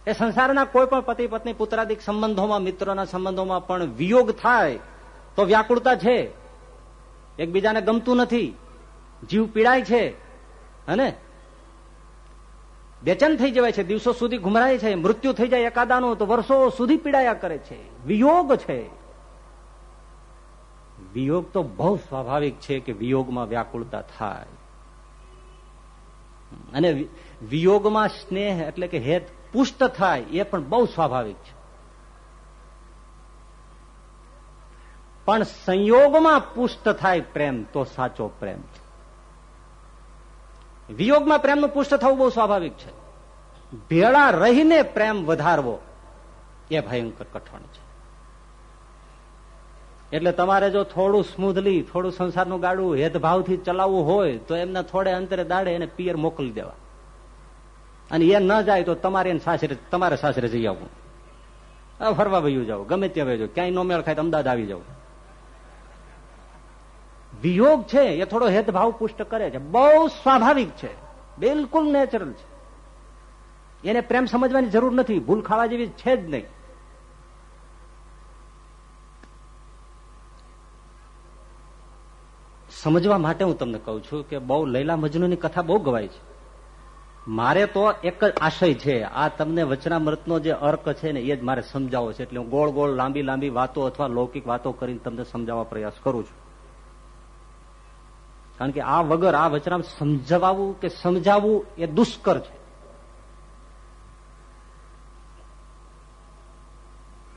એ સંસારના કોઈ પણ પતિ, પત્ની, પુત્રાદિક સંબંધોમાં, મિત્રોના સંબંધોમાં પણ વિયોગ થાય, તો વ્યાકુળતા છે. એકબીજાને ગમતું નથી. જીવ પીડાય છે. અને બેચન થઈ જવાય છે, દિવસો સુધી ગુમરાય છે, મૃત્યુ થઈ જાય એકાદાનું, તો વર્ષો સુધી પીડાયા કરે છે. વિયોગ છે. વિયોગ તો બહુ સ્વાભાવિક છે કે વિયોગમાં વ્યાકુળતા થાય. અને વિયોગમાં સ્નેહ એટલે કે હેત પુષ્ટ થાય, એ પણ બહુ સ્વાભાવિક છે. પણ સંયોગમાં પુષ્ટ થાય પ્રેમ, તો સાચો પ્રેમ વિયોગમાં પ્રેમનું પુષ્ટ થવું બહુ સ્વાભાવિક છે. ભેળા રહીને પ્રેમ વધારવો એ ભયંકર કઠણ છે. એટલે તમારે જો થોડું સ્મૂધલી, થોડું સંસારનું ગાડું હેદભાવથી ચલાવવું હોય, તો એમને થોડે અંતરે દાડે એને પિયર મોકલી દેવા. અને એ ન જાય તો તમારે એને સાસરે, તમારે સાસરે જઈ આવવું. ફરવા વયું જાવ ગમે ત્યાં વયું ક્યાંય નો મેળ ખાય અમદાવાદ આવી જાવ વિયોગ છે, એ થોડો હેદભાવ પુષ્ટ કરે છે. બહુ સ્વાભાવિક છે. બિલકુલ નેચરલ છે. એને પ્રેમ સમજવાની જરૂર નથી. ભૂલ ખાવા જેવી છે જ નહીં. સમજવા માટે હું તમને કહું છું કે બહુ લૈલા મજનુની કથા બહુ ગવાય છે. મારે તો એક જ આશય છે. આ તમને વચનામૃતનો જે અર્ક છે ને, એ જ મારે સમજાવો છે. એટલે હું ગોળ ગોળ લાંબી લાંબી વાતો અથવા લૌકિક વાતો કરીને તમને સમજાવવા પ્રયાસ કરું છું. કારણ કે આ વગર, આ વચનામ સમજાવવું કે સમજાવવું એ દુષ્કર છે.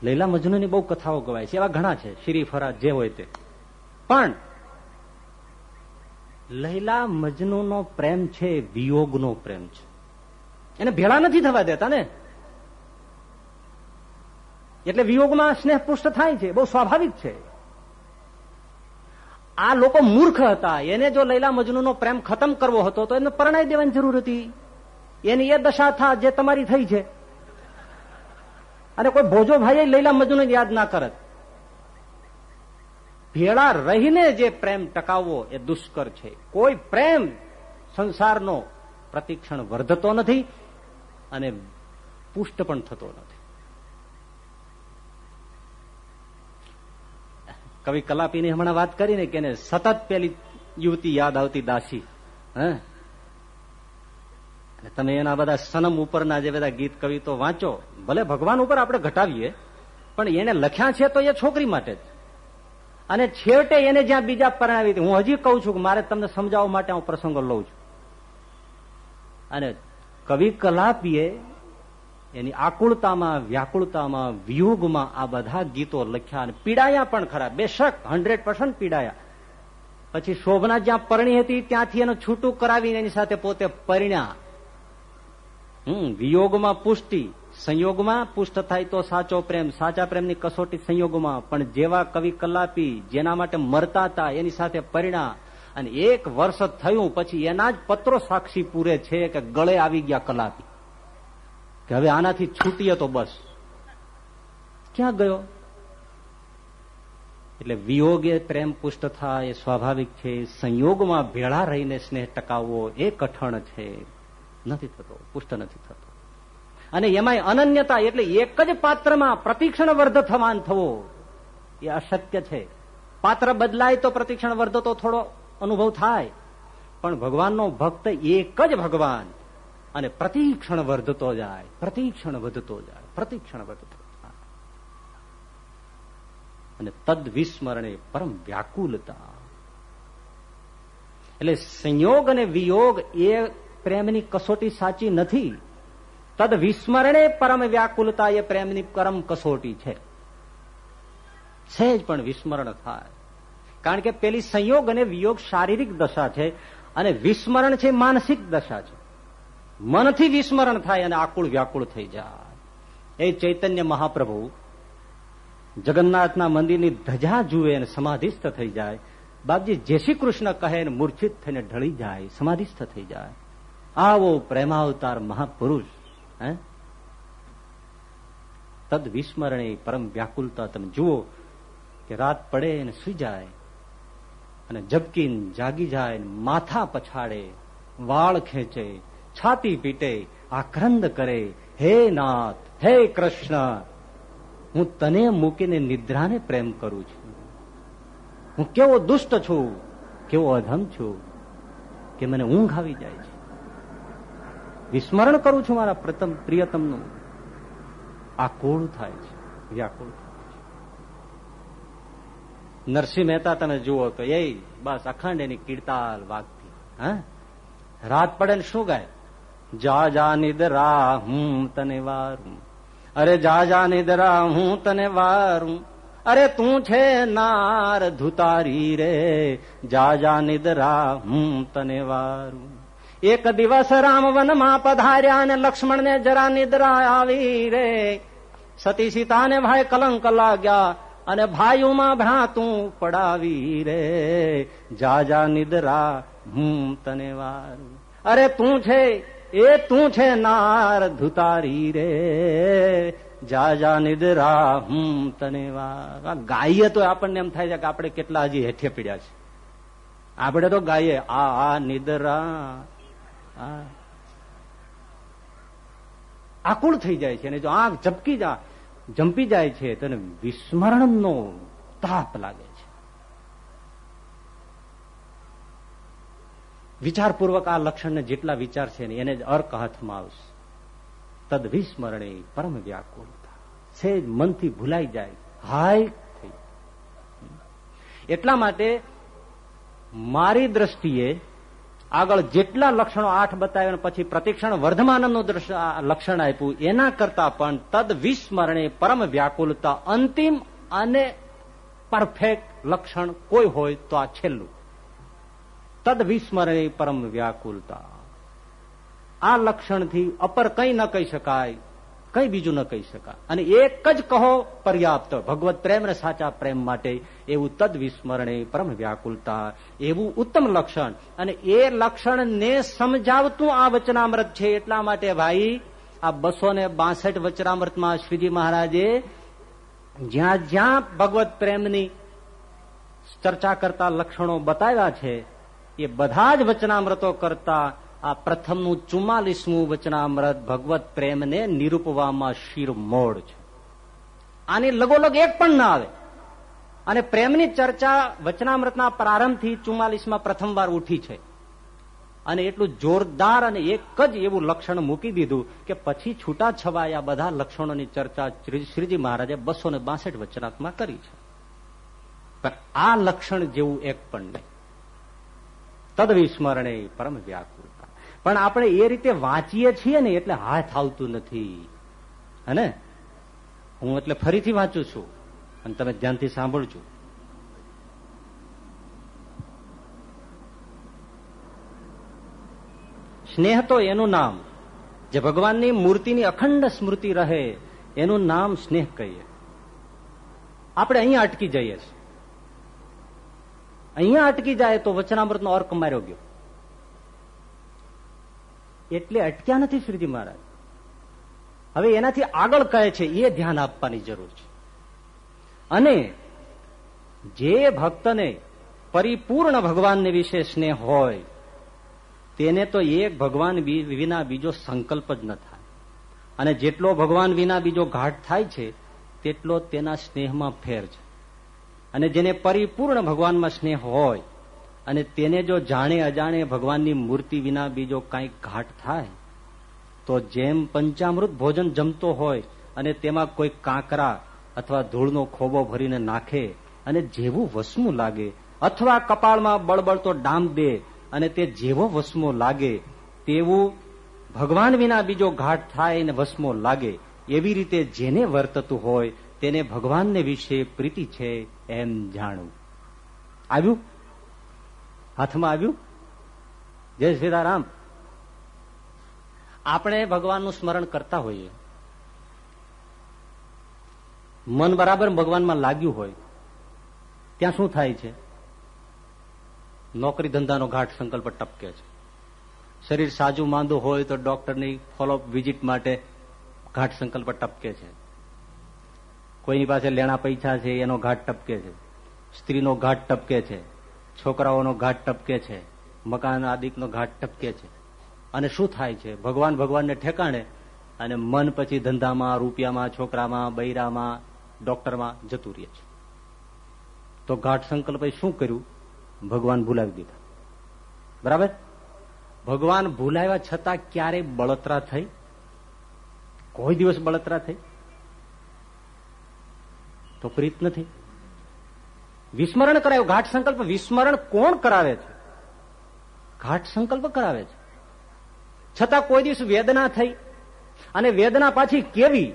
લૈલા મજનુની બહુ કથાઓ ગવાય છે, એવા ઘણા છે, શ્રી ફરા જે હોય તે. પણ લૈલા મજનુનો પ્રેમ છે, વિયોગનો પ્રેમ છે. એને ભેળા નથી થવા દેતા ને? એટલે વિયોગમાં સ્નેહ પુષ્ટ થાય છે બહુ સ્વાભાવિક છે. આ લોકો મૂર્ખ હતા. એને જો લૈલા મજનુનો પ્રેમ ખતમ કરવો હતો, તો એને પરણાઈ દેવાની જરૂર હતી. એની એ દશા થા જે તમારી થઈ છે. અને કોઈ ભોજો ભાઈ લૈલા મજનુ યાદ ના કરત. ભેળા રહીને જે પ્રેમ ટકાવવો એ દુષ્કર છે. કોઈ પ્રેમ સંસારનો પ્રતિક્ષણ વર્ધતો નથી અને પુષ્ટ પણ થતો નથી. કવિ કલાપીની હમણાં વાત કરીને કે સતત પેલી યુવતી યાદ આવતી દાસી, હે? તમે એના બધા સનમ ઉપરના જે બધા ગીત કવિતો વાંચો, ભલે ભગવાન ઉપર આપણે ઘટાવીએ, પણ એને લખ્યા છે તો એ છોકરી માટે અને છેવટે એને જ્યાં બીજા પરણાવી હું હજી કઉ છું કે મારે તમને સમજાવવા માટે હું પ્રસંગો લઉં છું. અને કવિ કલાપીએ એની આકુળતામાં, વ્યાકુળતામાં, વિયોગમાં આ બધા ગીતો લખ્યા અને પીડાયા પણ ખરા. બેશક, હંડ્રેડ પર્સન્ટ પીડાયા. પછી શોભના જ્યાં પરણી હતી, ત્યાંથી એનું છૂટું કરાવીને એની સાથે પોતે પરિણ્યા. હમ, વિયોગમાં પુષ્ટિ. સંયોગમાં પુષ્ટ થાય તો સાચો પ્રેમ. સાચા પ્રેમની કસોટી સંયોગમાં. પણ જેવા કવિ કલાપી જેના માટે મરતા હતા, એની સાથે પરિણા. અને એક વર્ષ થયું પછી એના જ પત્રો સાક્ષી પૂરે છે કે ગળે આવી ગયા કલાપી. કે હવે આનાથી છૂટીએ તો બસ. ક્યાં ગયો? એટલે વિયોગે પ્રેમ પુષ્ટ થાય, એ સ્વાભાવિક છે, સંયોગમાં ભેળા રહીને સ્નેહ ટકાવવો એ કઠણ છે. નથી થતો, પુષ્ટ નથી થતો. અને એમાંય અનન્યતા એટલે એક જ પાત્રમાં પ્રતિક્ષણ વર્ધ થવાન થવો. એ અશક્ય છે. પાત્ર બદલાય તો પ્રતિક્ષણ વર્ધ તો થોડો અનુભવ થાય. પણ ભગવાનનો ભક્ત એક જ ભગવાન. અને પ્રતિક્ષણ વર્ધતો જાય, પ્રતિક્ષણ વધતો જાય, પ્રતિક્ષણ વધતો અને તદ વિસ્મરણે પરમ વ્યાકુલતા. એટલે સંયોગ અને વિયોગ એ પ્રેમની કસોટી સાચી નથી. તદ વિસ્મરણે પરમ વ્યાકુલતા એ પ્રેમની પરમ કસોટી છે. સહેજ પણ વિસ્મરણ થાય. કારણ કે પેલી સંયોગ અને વિયોગ શારીરિક દશા છે અને વિસ્મરણ છે માનસિક દશા છે. મનથી વિસ્મરણ થાય અને આકુળ વ્યાકુળ થઈ જાય. એ ચૈતન્ય મહાપ્રભુ જગન્નાથના મંદિરની ધજા જુએ અને સમાધિસ્થ થઈ જાય. બાપજી જય શ્રી કૃષ્ણ કહે મૂર્છિત થઈને ઢળી જાય, સમાધિસ્થ થઈ જાય. આવો પ્રેમાવતાર મહાપુરુષ, હે? તદ વિસ્મરણે પરમ વ્યાકુલતા તમે જુઓ કે રાત પડે અને સુઈ જાય અને જબકીન જાગી જાય માથા પછાડે, વાળ ખેંચે છાતી પીટે, આક્રંદ કરે, હે નાથ, હે કૃષ્ણ, હું તને મૂકીને નિદ્રાને પ્રેમ કરું છું. હું કેવો દુષ્ટ છું, કેવો અધમ છું, કે મને ઊંઘ આવી જાય છે. વિસ્મરણ કરું છું મારા પ્રથમ પ્રિયતમનું. આ કોળ થાય છે? વ્યાકુળ નરસિંહ મહેતા તમે જુઓ તો એ બસ અખંડ એની કીર્તાલ વાગતી. હા? રાત પડે ને શું ગાય? જા જા નિદરા હું તને વારું. અરે જા જા નિદરા હું તને વારું. અરે તું છે નાર ધુતારી રે. જા જા નિદરા હું તને વારું. એક દિવસ રામ વનમાં પધાર્યા ને લક્ષ્મણ ને જરા નિદ્રા આવી રે. સતી સીતાને ભાઈ કલંક લાગ્યા અને ભાઈઓમાં ભ્રાતું પડાવી રે. જા જા નિદરા હું તને વારું. અરે તું છે એ તું છે નાર ધુતારી રે. જા જા, નિદરા હું તને ગાઈએ તો આપણને એમ થાય છે કે આપણે કેટલા હજી હેઠે પીડ્યા છે. આપણે તો ગાઈએ, આ આ, નિદરા આકુળ થઈ જાય છે અને જો આંખ ઝપકી જા જંપી જાય છે, તને વિસ્મરણનો તાપ લાગે છે વિચારપૂર્વક આ લક્ષણને જેટલા વિચાર છે ને એને જ અર્ક હાથમાં આવશે. તદ વિસ્મરણે પરમ વ્યાકુળતા. છે મનથી ભૂલાઈ જાય, હાય થઈ એટલા માટે મારી દ્રષ્ટિએ આગળ જેટલા લક્ષણો આઠ બતાવ્યા પછી પ્રતિક્ષણ વર્ધમાનનું લક્ષણ આપ્યું, એના કરતા પણ તદ વિસ્મરણે પરમ વ્યાકુલતા અંતિમ અને પરફેક્ટ લક્ષણ કોઈ હોય તો આ છેલ્લું. તદ વિસ્મરણે પરમ વ્યાકુલતા આ લક્ષણથી અપર કઈ ન કહી શકાય કઈ બીજું ન કહી શકાય અને એક જ કહો પર્યાપ્ત ભગવત પ્રેમ ને સાચા પ્રેમ માટે એવું તદ વિસ્મરણે પરમ વ્યાકુલતા એવું ઉત્તમ લક્ષણ અને એ લક્ષણને સમજાવતું આ વચનામૃત છે એટલા માટે ભાઈ, આ બસો ને બાસઠ વચનામૃતમાં શ્રીજી મહારાજે જ્યાં જ્યાં ભગવત પ્રેમની ચર્ચા કરતા લક્ષણો બતાવ્યા છે એ બધા જ વચનામૃતો કરતા આ પ્રથમનું ચુમ્માલીસમું વચનામૃત ભગવત પ્રેમને નિરૂપવામાં શિરમોડ છે. આની લગોલગ એક પણ ના આવે. અને પ્રેમની ચર્ચા વચનામૃતના પ્રારંભથી ચુમ્માલીસમાં પ્રથમવાર ઉઠી છે. અને એટલું જોરદાર અને એક જ એવું લક્ષણ મૂકી દીધું કે પછી છૂટા છવાયા બધા લક્ષણોની ચર્ચા શ્રીજી મહારાજે બસો ને બાસઠ વચનાત્મા કરી છે. પણ આ લક્ષણ જેવું એક પણ નહીં. તદ વિસ્મરણે પરમ વ્યાકુળતા. પણ આપણે એ રીતે વાંચીએ છીએ ને એટલે હાથ આવતું નથી. હે હું એટલે ફરીથી વાંચું છું. અને તમે ધ્યાનથી સાંભળજો. સ્નેહ તો એનું નામ. જે ભગવાનની મૂર્તિની અખંડ સ્મૃતિ રહે, એનું નામ સ્નેહ કહીએ. આપણે અહીંયા અટકી જઈએ છીએ. અહીંયા અટકી જાય તો વચનામૃતનો અર્ક માર્યો ગયો. એટલે અટક્યા નથી શ્રીજી મહારાજ. હવે એનાથી આગળ કહે છે, એ ધ્યાન આપવાની જરૂર છે. અને જે ભક્તને પરિપૂર્ણ ભગવાનને વિશે સ્નેહ હોય, તેને તો એક ભગવાન વિના બીજો સંકલ્પ જ ન થાય. અને જેટલો ભગવાન વિના બીજો ઘાટ થાય છે, તેટલો તેના સ્નેહમાં ફેર છે. અને જેને પરિપૂર્ણ ભગવાનમાં સ્નેહ હોય અને તેને જો જાણે અજાણે ભગવાનની મૂર્તિ વિના બીજો કાંઈક ઘાટ થાય, તો જેમ પંચામૃત ભોજન જમતો હોય અને તેમાં કોઈ કાંકરા અથવા ધૂળનો ખોબો ભરીને નાખે અને જેવું વસમું લાગે, અથવા કપાળમાં બળબળતો ડામ દે અને તે જેવો વસમો લાગે, તેવું ભગવાન વિના બીજો ઘાટ થાય અને વસમો લાગે, એવી રીતે જેને વર્તતું હોય તેને ભગવાનને વિશે પ્રીતિ છે. એમ જાણવું આવ્યું? હાથમાં આવ્યું? જય સીતારામ આપણે ભગવાનનું સ્મરણ કરતા હોઈએ. મન બરાબર ભગવાનમાં લાગ્યું હોય, ત્યાં શું થાય છે? નોકરી ધંધાનો ઘાટ સંકલ્પ ટપકે છે. શરીર સાજુ માંદું હોય તો ડોક્ટરની ફોલોઅપ વિઝિટ માટે ઘાટ સંકલ્પ ટપકે છે. કોઈની પાસે લેણા પૈસા છે, એનો ઘાટ ટપકે છે. સ્ત્રીનો ઘાટ ટપકે છે. છોકરાઓનો ઘાટ ટપકે છે. મકાન આદિકનો ઘાટ ટપકે છે. અને શું થાય છે? ભગવાન ભગવાનને ઠેકાણે અને મન પછી ધંધામાં, રૂપિયામાં, છોકરામાં, બૈરામાં, ડોક્ટરમાં જતું રહે છે. તો ઘાટ સંકલ્પે શું કર્યું? ભગવાન ભૂલાવી દીધા. બરાબર? ભગવાન ભૂલાવ્યા છતાં ક્યારેય બળતરા થઈ? કોઈ દિવસ બળતરા થઈ? તો પ્રીત નથી. વિસ્મરણ કરાયું. ઘાટ સંકલ્પ વિસ્મરણ કોણ કરાવે છે? ઘાટ સંકલ્પ કરાવે છે. છતાં કોઈ દિવસ વેદના થઈ અને વેદના પાછી કેવી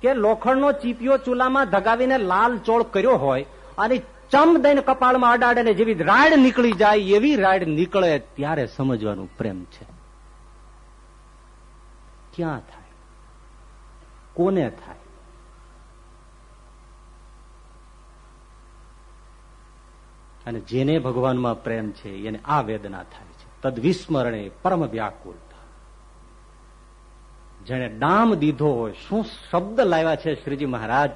કે લોખંડનો ચીપિયો ચૂલામાં ધગાવીને લાલ ચોળ કર્યો હોય અને ચમ દઈને કપાળમાં અડાડે જેવી રાડ નીકળી જાય, એવી રાડ નીકળે ત્યારે સમજવાનું પ્રેમ છે. ક્યાં થાય? કોને થાય? અને જેને ભગવાનમાં પ્રેમ છે, એને આ વેદના થાય છે. તદ વિસ્મરણે પરમ વ્યાકુળતા જેને ડામ દીધો હોય, શું શબ્દ લાવ્યા છે શ્રીજી મહારાજ?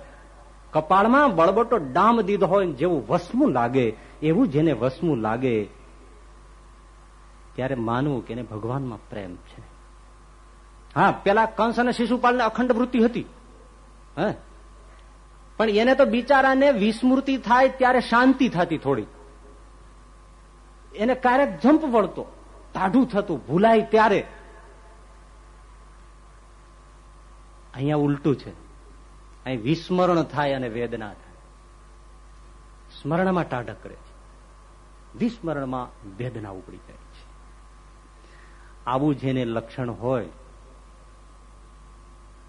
કપાળમાં બળબટો ડામ દીધો હોય જેવું વસમું લાગે, એવું જેને વસમું લાગે, ત્યારે માનવું કે એને ભગવાનમાં પ્રેમ છે. હા, પેલા કંસ અને શિશુપાલને અખંડ વૃત્તિ હતી. હે? પણ એને તો બિચારાને વિસ્મૃતિ થાય, ત્યારે શાંતિ થતી થોડી એને ક્યારેક જંપ વળતો. ટાઢું થતું, ભૂલાય ત્યારે. અહીંયા ઉલટું છે. અહીં વિસ્મરણ થાય અને વેદના થાય. સ્મરણમાં ટાઢક કરે છે. વિસ્મરણમાં વેદના ઉપડી જાય છે. આવું જેને લક્ષણ હોય,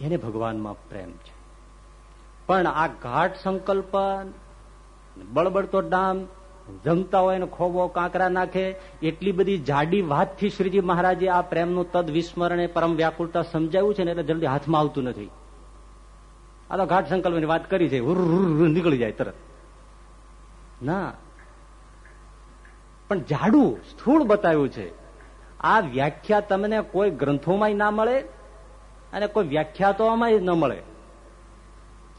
એને ભગવાનમાં પ્રેમ છે. પણ આ ઘાટ સંકલ્પ બળબડતો ડામ જમતા હોય ખોબો કાંકરા નાખે, એટલી બધી જાડી વાતથી શ્રીજી મહારાજે આ પ્રેમનું તદ વિસ્મરણે પરમ વ્યાકુળતા સમજાવ્યું છે ને એટલે જલ્દી હાથમાં આવતું નથી. આ તો ઘાટ સંકલ્પની વાત કરી છે નીકળી જાય તરત. ના. પણ જાડું સ્થૂળ બતાવ્યું છે. આ વ્યાખ્યા તમને કોઈ ગ્રંથોમાં ના મળે અને કોઈ વ્યાખ્યાતોમાં ન મળે.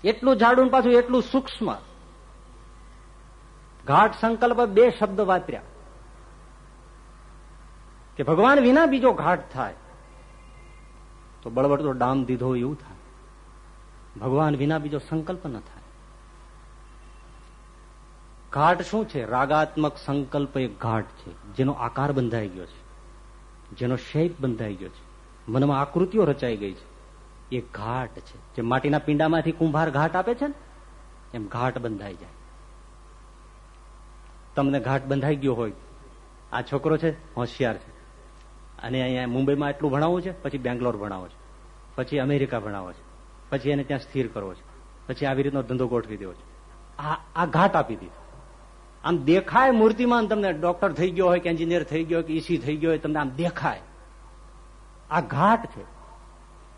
એટલું જાડું પાછું એટલું સૂક્ષ્મ. ઘાટ સંકલ્પ બે શબ્દ વાપર્યા કે ભગવાન વિના બીજો ઘાટ થાય, તો બળબડ તો ડામ દીધો એવું થાય. ભગવાન વિના બીજો સંકલ્પ ન થાય. ઘાટ શું છે? રાગાત્મક સંકલ્પ એક ઘાટ છે, જેનો આકાર બંધાઈ ગયો છે, જેનો શેપ બંધાઈ ગયો છે. મનમાં આકૃતિઓ રચાઈ ગઈ છે. એ ઘાટ છે. જે માટીના પિંડામાંથી કુંભાર ઘાટ આપે છે ને, એમ ઘાટ બંધાઈ જાય. તમને ઘાટ બંધાઈ ગયો હોય. આ છોકરો છે, હોશિયાર છે. અને અહીંયા મુંબઈમાં એટલું ભણાવવું છે, પછી બેંગ્લોર ભણાવો છે. પછી અમેરિકા ભણાવો છે. પછી એને ત્યાં સ્થિર કરવો છે. પછી આવી રીતનો ધંધો ગોઠવી દેવો છે. આ આ ઘાટ આપી દીધો. આમ દેખાય મૂર્તિમાં તમને ડોક્ટર થઈ ગયો હોય કે એન્જિનિયર થઈ ગયો કે ઈસી થઈ ગયો હોય, તમને આમ દેખાય. આ ઘાટ છે.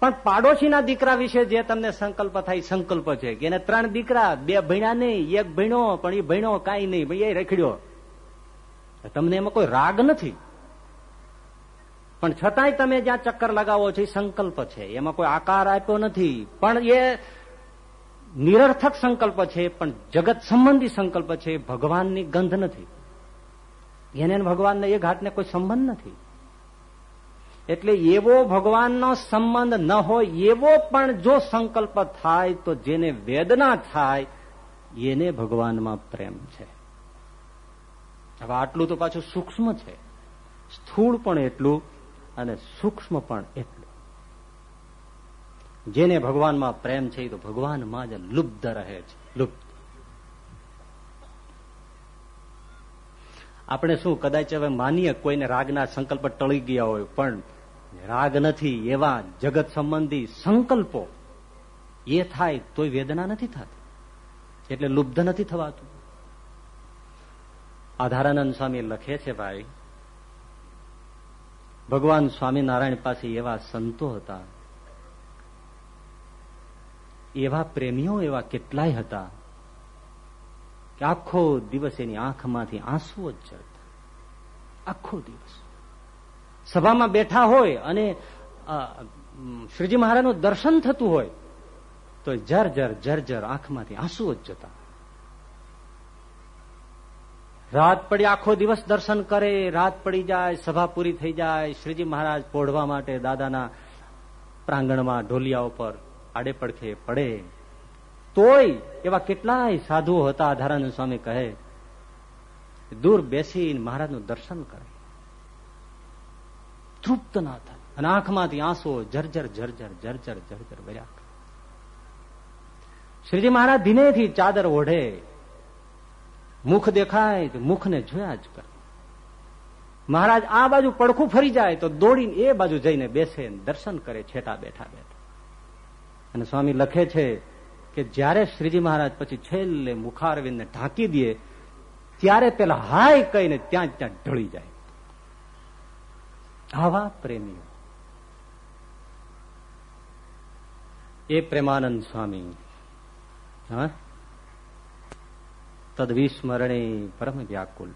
પણ પાડોશીના દીકરા વિશે જે તમને સંકલ્પ થાય, સંકલ્પ છે કે એને ત્રણ દીકરા, બે ભણ્યા નહીં, એક ભણ્યો, પણ એ ભણ્યો કાંઈ નહીં ભાઈ એ રખડ્યો. તમને એમાં કોઈ રાગ નથી? પણ છતાંય તમે જ્યાં ચક્કર લગાવો છો, એ સંકલ્પ છે. એમાં કોઈ આકાર આપ્યો નથી. પણ એ નિરર્થક સંકલ્પ છે, પણ જગત સંબંધી સંકલ્પ છે. ભગવાનની ગંધ નથી. એને ભગવાનને એ ઘાટને કોઈ સંબંધ નથી. એટલે એવો ભગવાનનો સંબંધ ન હોય, એવો પણ જો સંકલ્પ થાય, તો જેને વેદના થાય, એને ભગવાનમાં પ્રેમ છે. હવે આટલું તો પાછું સૂક્ષ્મ છે. સ્થૂળ પણ એટલું અને સૂક્ષ્મ પણ એટલું. જેને ભગવાનમાં પ્રેમ છે તો ભગવાનમાં જ લુપ્ત રહે છે. લુપ્ત. આપણે શું, કદાચ હવે માનીએ કોઈને રાગના સંકલ્પ ટળી ગયા હોય, પણ રાગ નથી, એવા જગત સંબંધી સંકલ્પો, એ થાય તોય વેદના નથી થતી. એટલે લુબ્ધ નથી થવાતું. આધારાનંદ સ્વામી લખે છે, ભાઈ, ભગવાન સ્વામિનારાયણ પાસે એવા સંતો હતા, એવા પ્રેમીઓ એવા કેટલાય હતા, કે આખો દિવસ એની આંખમાંથી આંસુ જ ચડતા. આખો દિવસ. સભામાં બેઠા હોય અને શ્રીજી મહારાજનું દર્શન થતું હોય, તો જર જર જર આંખમાંથી આંસુ જ જતા. રાત પડી આખો દિવસ દર્શન કરે, રાત પડી જાય, સભા પૂરી થઈ જાય, શ્રીજી મહારાજ પોઢવા માટે દાદાના પ્રાંગણમાં ઢોલિયા ઉપર આડે પડખે પડે. તોય એવા કેટલાય સાધુઓ હતા ધારાનંદ સ્વામી કહે, દૂર બેસીને મહારાજનું દર્શન કરે. તૃપ્ત ના થાય. અને આંખમાંથી આંસુઓ જર્જર જર્જર જર્જર જર્જર વર્યા શ્રીજી મહારાજ ધીનેથી ચાદર ઓઢે. મુખ દેખાય તો મુખને જોયા જ કરે. મહારાજ આ બાજુ પડખું ફરી જાય તો દોડીને એ બાજુ જઈને બેસે દર્શન કરે છેટા બેઠા બેઠા. અને સ્વામી લખે છે કે જ્યારે શ્રીજી મહારાજ પછી છેલ્લે મુખારવિંદને ઢાંકી દે, ત્યારે પેલા હાય કહીને ત્યાં ત્યાં ઢળી જાય. આવા પ્રેમીઓ એ પ્રેમાનંદ સ્વામી. હા? પરમ વ્યાકુલ.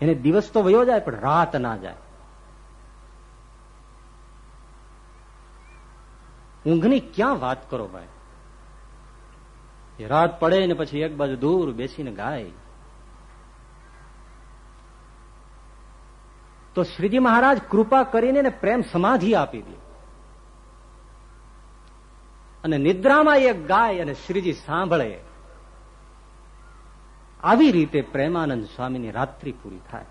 એને દિવસ તો વયો જાય, પણ રાત ના જાય. ઊંઘની ક્યાં વાત કરો ભાઈ? રાત પડે ને પછી એક બાજુ દૂર બેસીને ગાય. તો શ્રીજી મહારાજ કૃપા કરીને પ્રેમ સમાધિ આપી દે. અને નિદ્રામાં એક ગાય અને શ્રીજી સાંભળે. આવી રીતે પ્રેમાનંદ સ્વામીની રાત્રિ પૂરી થાય.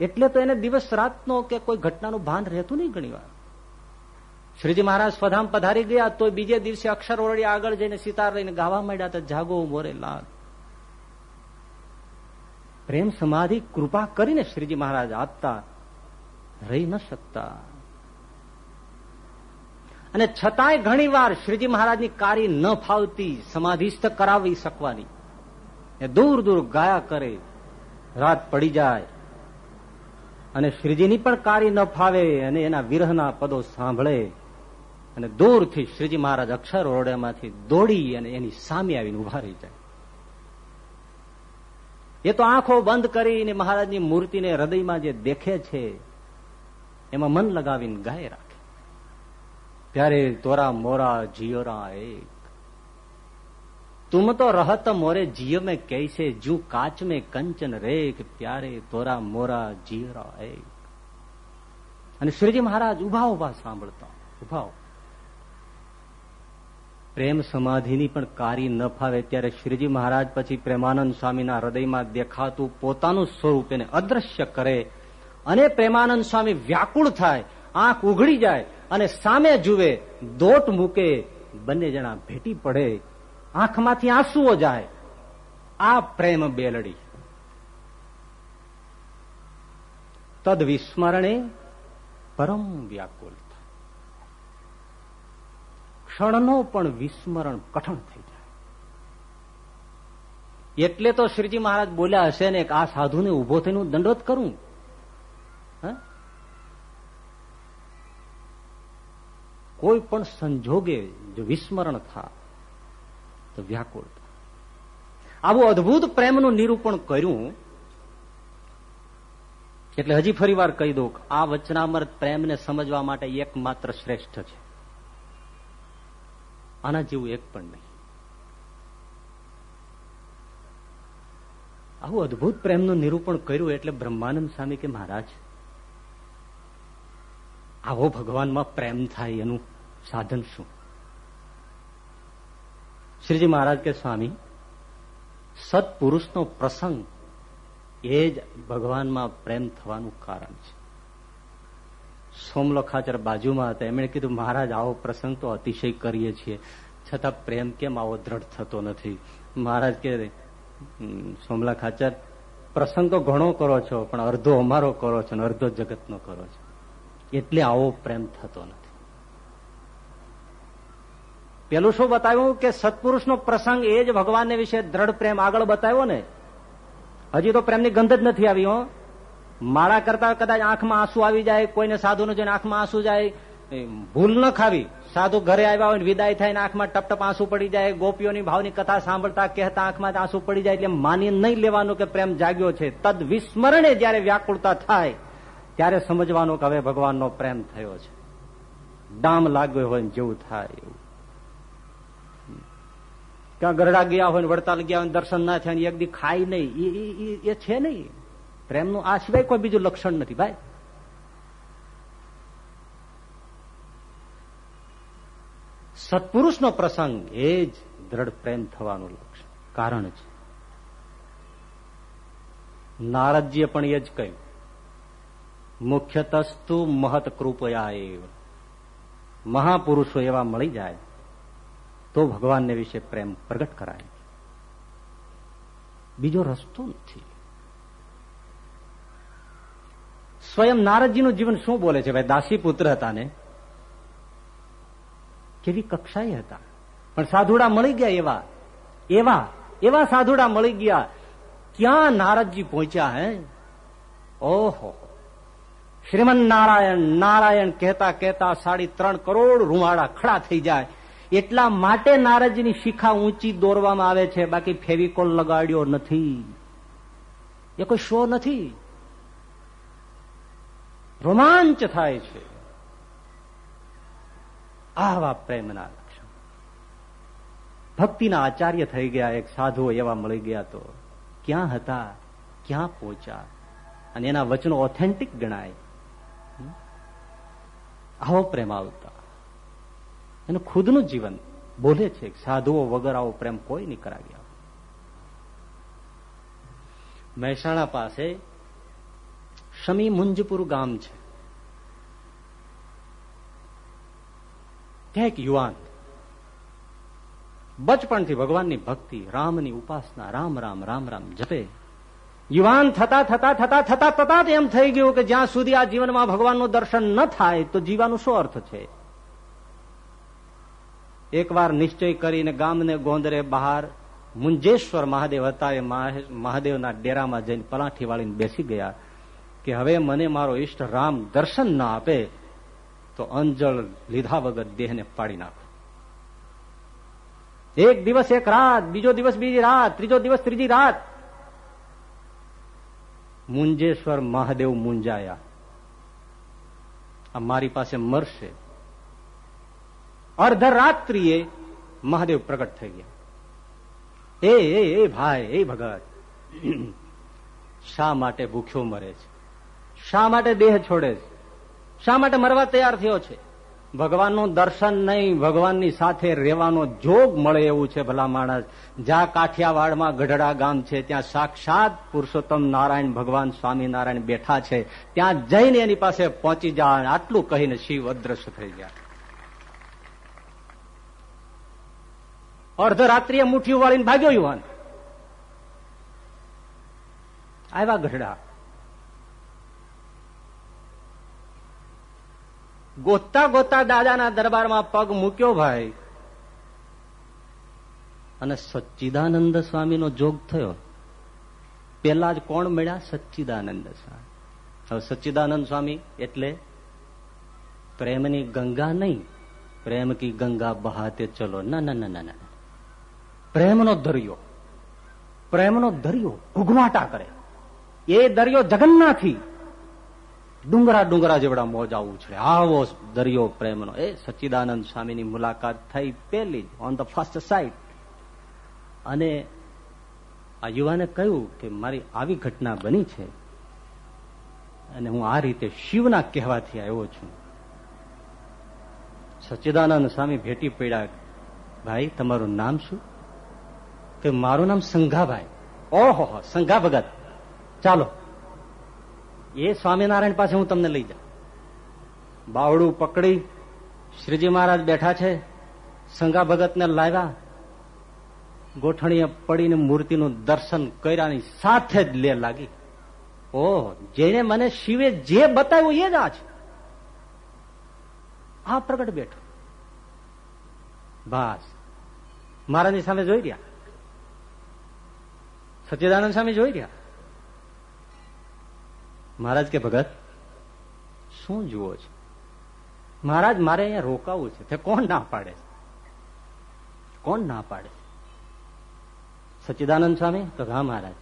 એટલે તો એને દિવસ રાતનો કે કોઈ ઘટનાનું ભાન રહેતું નહીં ઘણી શ્રીજી મહારાજ સ્વધામ પધારી ગયા તો બીજે દિવસે અક્ષર ઓરડી આગળ જઈને સિતાર લઈને ગાવા માંડ્યા, તો જાગો મોરે લાલ પ્રેમ સમાધિ કૃપા કરીને શ્રીજી મહારાજ આપતા રહી ન શકતા. અને છતાંય ઘણી વાર શ્રીજી મહારાજની કાર્ય ન ફાવતી સમાધિસ્થ કરાવી શકવાની. દૂર દૂર ગાયા કરે, રાત પડી જાય. અને શ્રીજીની પણ કાર્ય ન ફાવે અને એના વિરહના પદો સાંભળે. અને દૂરથી શ્રીજી મહારાજ અક્ષર ઓરડામાંથી દોડી અને એની સામે આવીને ઊભા રહી જાય. એ તો આંખો બંધ કરીને મહારાજની મૂર્તિને હૃદયમાં જે દેખે છે, એમાં મન લગાવીને ગાય રાખે. ત્યારે તોરા મોરા જીયોરા એક. તુમ તો રહત મોરે જીય મેં કહેશે જુ કાચ મેં કંચન રેખ ત્યારે તોરા મોરા જીયોરા એક. અને શ્રીજી મહારાજ ઊભા ઊભા સાંભળતા ઊભા પ્રેમ સમાધિની પણ કારી ન ફાવે ત્યારે શ્રીજી મહારાજ પછી પ્રેમાનંદ સ્વામીના હૃદયમાં દેખાતું પોતાનું સ્વરૂપ એને અદ્રશ્ય કરે. અને પ્રેમાનંદ સ્વામી વ્યાકુળ થાય, આંખ ઉઘડી જાય અને સામે જુએ, દોટ મૂકે, બંને જણા ભેટી પડે, આંખમાંથી આંસુઓ જાય. આ પ્રેમ બેલડી. તદ વિસ્મરણે પરમ વ્યાકુલ ક્ષણનો પણ વિસ્મરણ કઠણ થઈ જાય. એટલે તો શ્રીજી મહારાજ બોલ્યા હશે ને આ સાધુને ઊભો થઈને દંડોત કરું. કોઈ પણ સંજોગે જો વિસ્મરણ થાય તો વ્યાકુળ આવું અદભુત પ્રેમનું નિરૂપણ કર્યું, એટલે હજી ફરી વાર કહી દઉં આ વચનામૃત પ્રેમને સમજવા માટે એકમાત્ર શ્રેષ્ઠ છે. આના જેવું એક પણ નહીં. આવું અદભુત પ્રેમનું નિરૂપણ કર્યું એટલે બ્રહ્માનંદ સ્વામી કે મહારાજ, આવો ભગવાનમાં પ્રેમ થાય એનું સાધન શું? શ્રીજી મહારાજ કે સ્વામી, સત્પુરુષનો પ્રસંગ એ જ ભગવાનમાં પ્રેમ થવાનું કારણ છે. સોમલો ખાચર બાજુમાં હતા. એમણે કીધું, મહારાજ, આવો પ્રસંગ તો અતિશય કરીએ છીએ. છતાં પ્રેમ કેમ આવો દ્રઢ થતો નથી? મહારાજ કે સોમલા પ્રસંગ તો ઘણો કરો છો, પણ અડધો અમારો કરો છો અને અડધો જગતનો કરો છો. એટલે આવો પ્રેમ થતો નથી. પેલું શું બતાવ્યું કે સત્પુરુષનો પ્રસંગ એ જ ભગવાનને વિશે દ્રઢ પ્રેમ આગળ બતાવ્યો ને? હજી તો પ્રેમની ગંધ જ નથી આવી, હો. માળા કરતા કદાચ આંખમાં આંસુ આવી જાય, કોઈને સાધુનું જોઈને આંખમાં આંસુ જાય ભૂલ ન ખાવી. સાધુ ઘરે આવ્યા હોય વિદાય થાય ને આંખમાં ટપ ટપ આંસુ પડી જાય, ગોપીઓની ભાવની કથા સાંભળતા કહેતા આંખમાં આંસુ પડી જાય, એટલે માની નહીં લેવાનું કે પ્રેમ જાગ્યો છે. તદ વિસ્મરણે જયારે વ્યાકુળતા થાય, ત્યારે સમજવાનું કે હવે ભગવાનનો પ્રેમ થયો છે. ડામ લાગ્યો હોય જેવું થાય ક્યાં ગરડા ગયા હોય વડતાલ ગયા હોય દર્શન ના થયા એક દી ખાય નહીં. એ છે નહીં. પ્રેમનું આ સિવાય કોઈ બીજું લક્ષણ નથી ભાઈ. સત્પુરુષનો પ્રસંગ એ જ દ્રઢ પ્રેમ થવાનું લક્ષણ, કારણ છે. નારદજીએ પણ એ જ કહ્યું, મુખ્યતસ્તુ મહત કૃપયા એવ. મહાપુરુષો એવા મળી જાય તો ભગવાનને વિશે પ્રેમ પ્રગટ કરાય. બીજો રસ્તો નથી. સ્વયં નારદજીનું જીવન શું બોલે છે? ભાઈ દાસી પુત્ર હતા ને. કેવી કક્ષાએ હતા. પણ સાધુડા મળી ગયા એવા. એવા એવા સાધુડા મળી ગયા. ક્યાં નારદજી પહોંચ્યા, હે? ઓહો. શ્રીમન નારાયણ નારાયણ કહેતા કહેતા સાડી ત્રણ કરોડ રૂવાડા ખડા થઈ જાય. એટલા માટે નારદજીની શિખા ઊંચી દોરવામાં આવે છે. બાકી ફેવિકોલ લગાડ્યો નથી. એ કોઈ શો નથી. રોમાંચ થાય છે. આવા પ્રેમના લક્ષણ. ભક્તિના આચાર્ય થઈ ગયા, એક સાધુઓ એવા મળી ગયા તો, ક્યાં હતા? ક્યાં પહોંચ્યા? અને એના વચનો ઓથેન્ટિક ગણાય. આવો પ્રેમ આવતા. એનું ખુદનું જીવન બોલે છે. સાધુઓ વગર આવો પ્રેમ કોઈ નહીં કરાવ્યા મહેસાણા પાસે શમી મુંજપુર ગામ છે ત્યાં એક યુવાન, બચપણથી ભગવાનની ભક્તિ, રામની ઉપાસના, રામ રામ રામ રામ જપે. યુવાન થતા થતા થતા થતા થતા એમ થઈ ગયું કે જ્યાં સુધી આ જીવનમાં ભગવાનનું દર્શન ન થાય, તો જીવાનું શું અર્થ છે? એકવાર નિશ્ચય કરીને ગામને ગોંદરે બહાર મુંજેશ્વર મહાદેવ હતા એ મહાદેવના ડેરામાં જઈને પલાઠી વાળીને બેસી ગયા. કે હવે મને મારો ઈષ્ટ રામ દર્શન ના આપે, તો અંજળ લીધા વગર દેહને પાડી નાખો. એક દિવસ એક રાત, બીજો દિવસ બીજી રાત, ત્રીજો દિવસ ત્રીજી રાત. મુંજેશ્વર મહાદેવ મુંજાયા. આ મારી પાસે મરશે. અર્ધરાત્રિએ મહાદેવ પ્રગટ થઈ ગયા. એ એ ભાઈ, એ ભગત. શા માટે ભૂખ્યો મરે છે? શા માટે દેહ છોડે છે? શા માટે મરવા તૈયાર થયો છે? ભગવાનનું દર્શન નહીં, ભગવાનની સાથે રહેવાનો જોગ મળે એવું છે ભલા માણસ. જ્યાં કાઠિયાવાડમાં ગઢડા ગામ છે, ત્યાં સાક્ષાત પુરુષોત્તમ નારાયણ ભગવાન સ્વામિનારાયણ બેઠા છે. ત્યાં જઈને એની પાસે પહોંચી જાય આટલું કહીને શિવ અદ્રશ્ય થઈ ગયા. અર્ધરાત્રિએ મુઠ્ઠી વાળીને ભાગ્યો યુવાન. આવ્યા ગઢડા. ગોતતા ગોતતા દાદાના દરબારમાં પગ મૂક્યો ભાઈ. અને સચ્ચિદાનંદ સ્વામીનો જોગ થયો. પેલા જ કોણ મળ્યા? સચ્ચિદાનંદ સ્વામી. હવે સચ્ચિદાનંદ સ્વામી એટલે પ્રેમની ગંગા નહીં. પ્રેમ કી ગંગા બહાતે ચલો. ના ના ના ના. પ્રેમનો દરિયો. પ્રેમનો દરિયો ઘુઘવાટા કરે. એ દરિયો જગન્નાથી ડુંગરા ડુંગરા જેવડા મોજ આવું છે. આવો દરિયો પ્રેમનો. એ સચ્ચિદાનંદ સ્વામીની મુલાકાત થઈ પેલી ઓન ધ ફર્સ્ટ સાઇડ અને આ યુવાને કહ્યું કે મારી આવી ઘટના બની છે અને હું આ રીતે શિવના કહેવાથી આવ્યો છું. સચ્ચિદાનંદ સ્વામી ભેટી પડ્યા, ભાઈ, તમારું નામ શું? કે મારું નામ સંઘાભાઈ. ઓહો, સંઘા ભગત. ચાલો એ સ્વામિનારાયણ પાસે હું તમને લઈ જાઉં. બાવડું પકડી, શ્રીજી મહારાજ બેઠા છે સંગા ભગતને લાવ્યા. ગોઠણીએ પડીને મૂર્તિનું દર્શન કર્યાની સાથે જ લે લાગી. ઓહ, જેને મને શિવે જે બતાવ્યું એ જ આ છે. આ પ્રગટ બેઠો. બસ. મહારાજની સામે જોઈ રહ્યા. સચ્ચિદાનંદ સામે જોઈ રહ્યા. મહારાજ કે, ભગત, શું જુઓ છો? મહારાજ મારે અહીંયા રોકાવું છે. તે કોણ ના પાડે કોણ ના પાડે સચ્ચિદાનંદ સ્વામી, તો હા મહારાજ.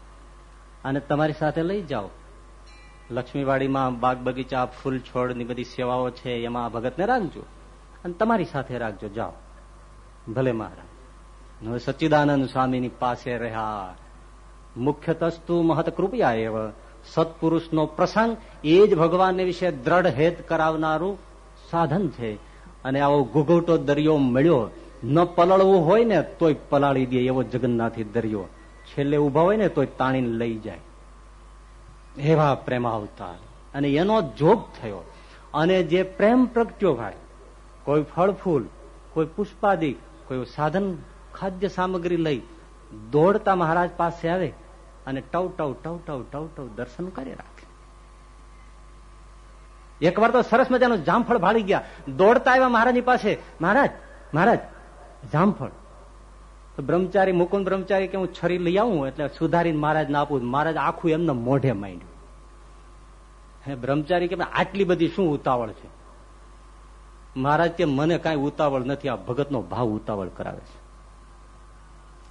અને તમારી સાથે લઈ જાઓ. લક્ષ્મીવાડીમાં બાગ બગીચા, ફૂલ છોડની બધી સેવાઓ છે, એમાં ભગતને રાખજો. અને તમારી સાથે રાખજો. જાઓ. ભલે મહારાજ. હવે સચ્ચિદાનંદ સ્વામીની પાસે રહ્યા. મુખ્યતસ્તુ મહત કૃપયા એવ. સત્પુરુષનો પ્રસંગ, એ જ ભગવાનને વિશે દ્રઢ હેત કરાવનારું સાધન છે. અને આવો ગુગોટો દરિયો મળ્યો. ન પલળવું હોય ને તોય પલાળી દે એવો જગન્નાથી દરિયો. છેલ્લે ઊભા હોય ને તોય તાણીને લઈ જાય. એવા પ્રેમાવતાર. અને એનો જોગ થયો. અને જે પ્રેમ પ્રગટ્યો ભાઈ, કોઈ ફળ ફૂલ, કોઈ પુષ્પાદિક કોઈ સાધન, ખાદ્ય સામગ્રી લઈ દોડતા મહારાજ પાસે આવે. અને ટવ ટવ ટવ ટવ ટવ ટવ દર્શન કરી રાખે. એકવાર તો સરસ મજાનું જામફળ ભાળી ગયા. દોડતા આવ્યા મહારાજની પાસે. મહારાજ મહારાજ, જામફળ. બ્રહ્મચારી, મુકુંદ બ્રહ્મચારી કે હું છરી લઈ આવું એટલે સુધારીને મહારાજ ના આપું. મહારાજ, આખું એમને મોઢે માંડ્યું. હે, બ્રહ્મચારી કે આટલી બધી શું ઉતાવળ છે? મહારાજ કે, મને કઈ ઉતાવળ નથી. આ ભગતનો ભાવ ઉતાવળ કરાવે છે.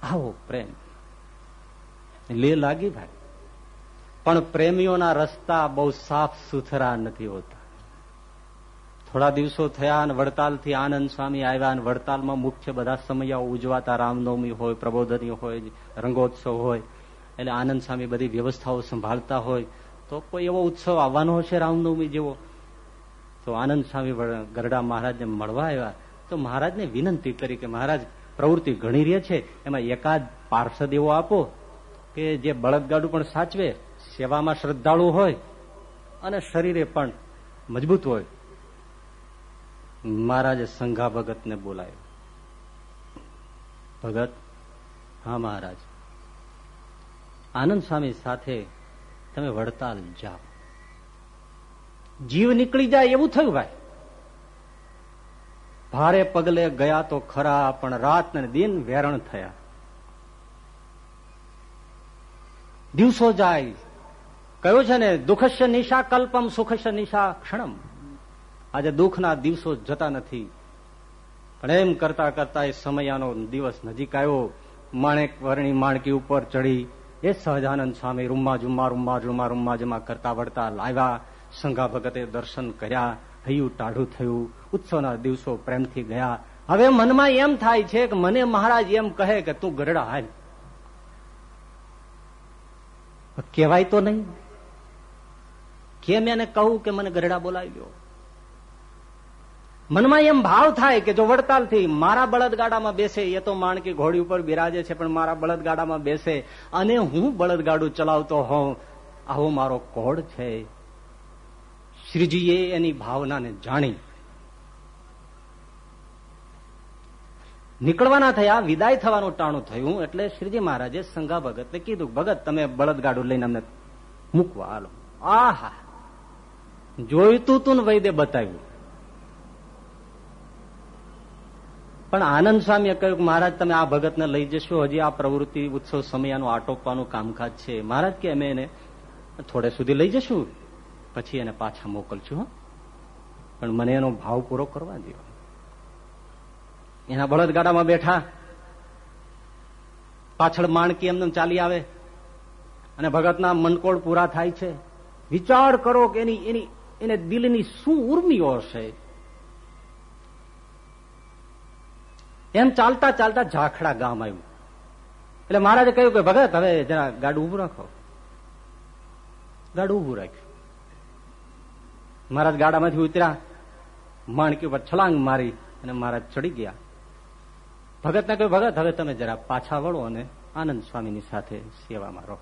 આવો, પ્રેમ. લે લાગી ભાઈ. પણ પ્રેમીઓના રસ્તા બહુ સાફ સુથરા નથી હોતા. થોડા દિવસો થયા અને વડતાલથી આનંદ સ્વામી આવ્યા અને વડતાલમાં મુખ્ય બધા સમયા ઉજવાતા. રામનવમી હોય, પ્રબોધની હોય, રંગોત્સવ હોય, એટલે આનંદ સ્વામી બધી વ્યવસ્થાઓ સંભાળતા હોય. તો કોઈ એવો ઉત્સવ આવવાનો હશે રામનવમી જેવો? તો આનંદ સ્વામી ગરડા મહારાજને મળવા આવ્યા. તો મહારાજને વિનંતી કરી કે મહારાજ, પ્રવૃત્તિ ઘણી રહે છે. એમાં એકાદ પાર્ષદ એવો આપો. કે જે બળદગાડું પણ સાચવે, સેવામાં શ્રદ્ધાળુ હોય અને શરીરે પણ મજબૂત હોય. મહારાજે સંઘા ભગતને બોલાયો. ભગત, હા મહારાજ. આનંદ સ્વામી સાથે તમે વડતાલ જાઓ. જીવ નીકળી જાય એવું થયું ભાઈ. ભારે પગલે ગયા તો ખરા, પણ રાત ને દિન વેરણ થયા. દિવસો જાય. કયો છે ને, દુઃખસ્ય નિશા કલ્પમ, સુખસ્ય નિશા ક્ષણમ. આજે દુઃખના દિવસો જતા નથી. પણ એમ કરતા કરતા એ સમયાનો દિવસ નજીક આવ્યો. માણેક વર્ણી માણકી ઉપર ચડી એ સહજાનંદ સ્વામી રૂમમાં જુમ્મા રૂમમાં જુમા રૂમા જમા કરતા વળતા લાવ્યા. સંઘા ભગતે દર્શન કર્યા. હૈયું ટાઢું થયું. ઉત્સવના દિવસો પ્રેમથી ગયા. હવે મનમાં એમ થાય છે કે મને મહારાજ એમ કહે કે તું ગરડા હાલ. કહેવાય તો નહીં. કેમ એને કહું કે મને ગરડા બોલાવી લ્યો મનમાં એમ ભાવ થાય કે જો વડતાલથી મારા બળદગાડામાં બેસે, એ તો માણકી ઘોડી ઉપર બિરાજે છે, પણ મારા બળદગાડામાં બેસે અને હું બળદગાડું ચલાવતો હોઉં, આવો મારો કોડ છે. શ્રીજીએ એની ભાવનાને જાણી નીકળવાના થયા, વિદાય થવાનું ટાણું થયું, એટલે શ્રીજી મહારાજે સંઘા ભગતને કીધું, ભગત, તમે બળદગાડું લઈને અમને મૂકવા, હાલો. આહા. જોઈતું તું વૈદે બતાવ્યું. પણ આનંદ સ્વામીએ કહ્યું મહારાજ, તમે આ ભગતને લઈ જશો, હજી આ પ્રવૃત્તિ ઉત્સવ સમયનું આટોપવાનું કામકાજ છે. મહારાજ, કે અમે એને થોડે સુધી લઈ જશું? પછી એને પાછા મોકલશું પણ મને એનો ભાવ પૂરો કરવા દો એના બળદગાડામાં બેઠા. પાછળ માણકી એમને ચાલી આવે. અને ભગતના મનકોળ પૂરા થાય છે. વિચાર કરો કે એની એની, એને દિલની શું ઉર્મિઓ હશે. એમ ચાલતા ચાલતા ઝાખડા ગામ આવ્યું. એટલે મહારાજે કહ્યું કે, ભગત, હવે જરા ગાડું ઉભું રાખો. ગાડું ઉભું રાખ્યું. મહારાજ ગાડામાંથી ઉતર્યા. માણકી ઉપર છલાંગ મારી અને મહારાજ ચડી ગયા. ભગતને કહ્યું ભગત, હવે તમે જરા પાછા વળો અને આનંદ સ્વામીની સાથે સેવામાં રહો.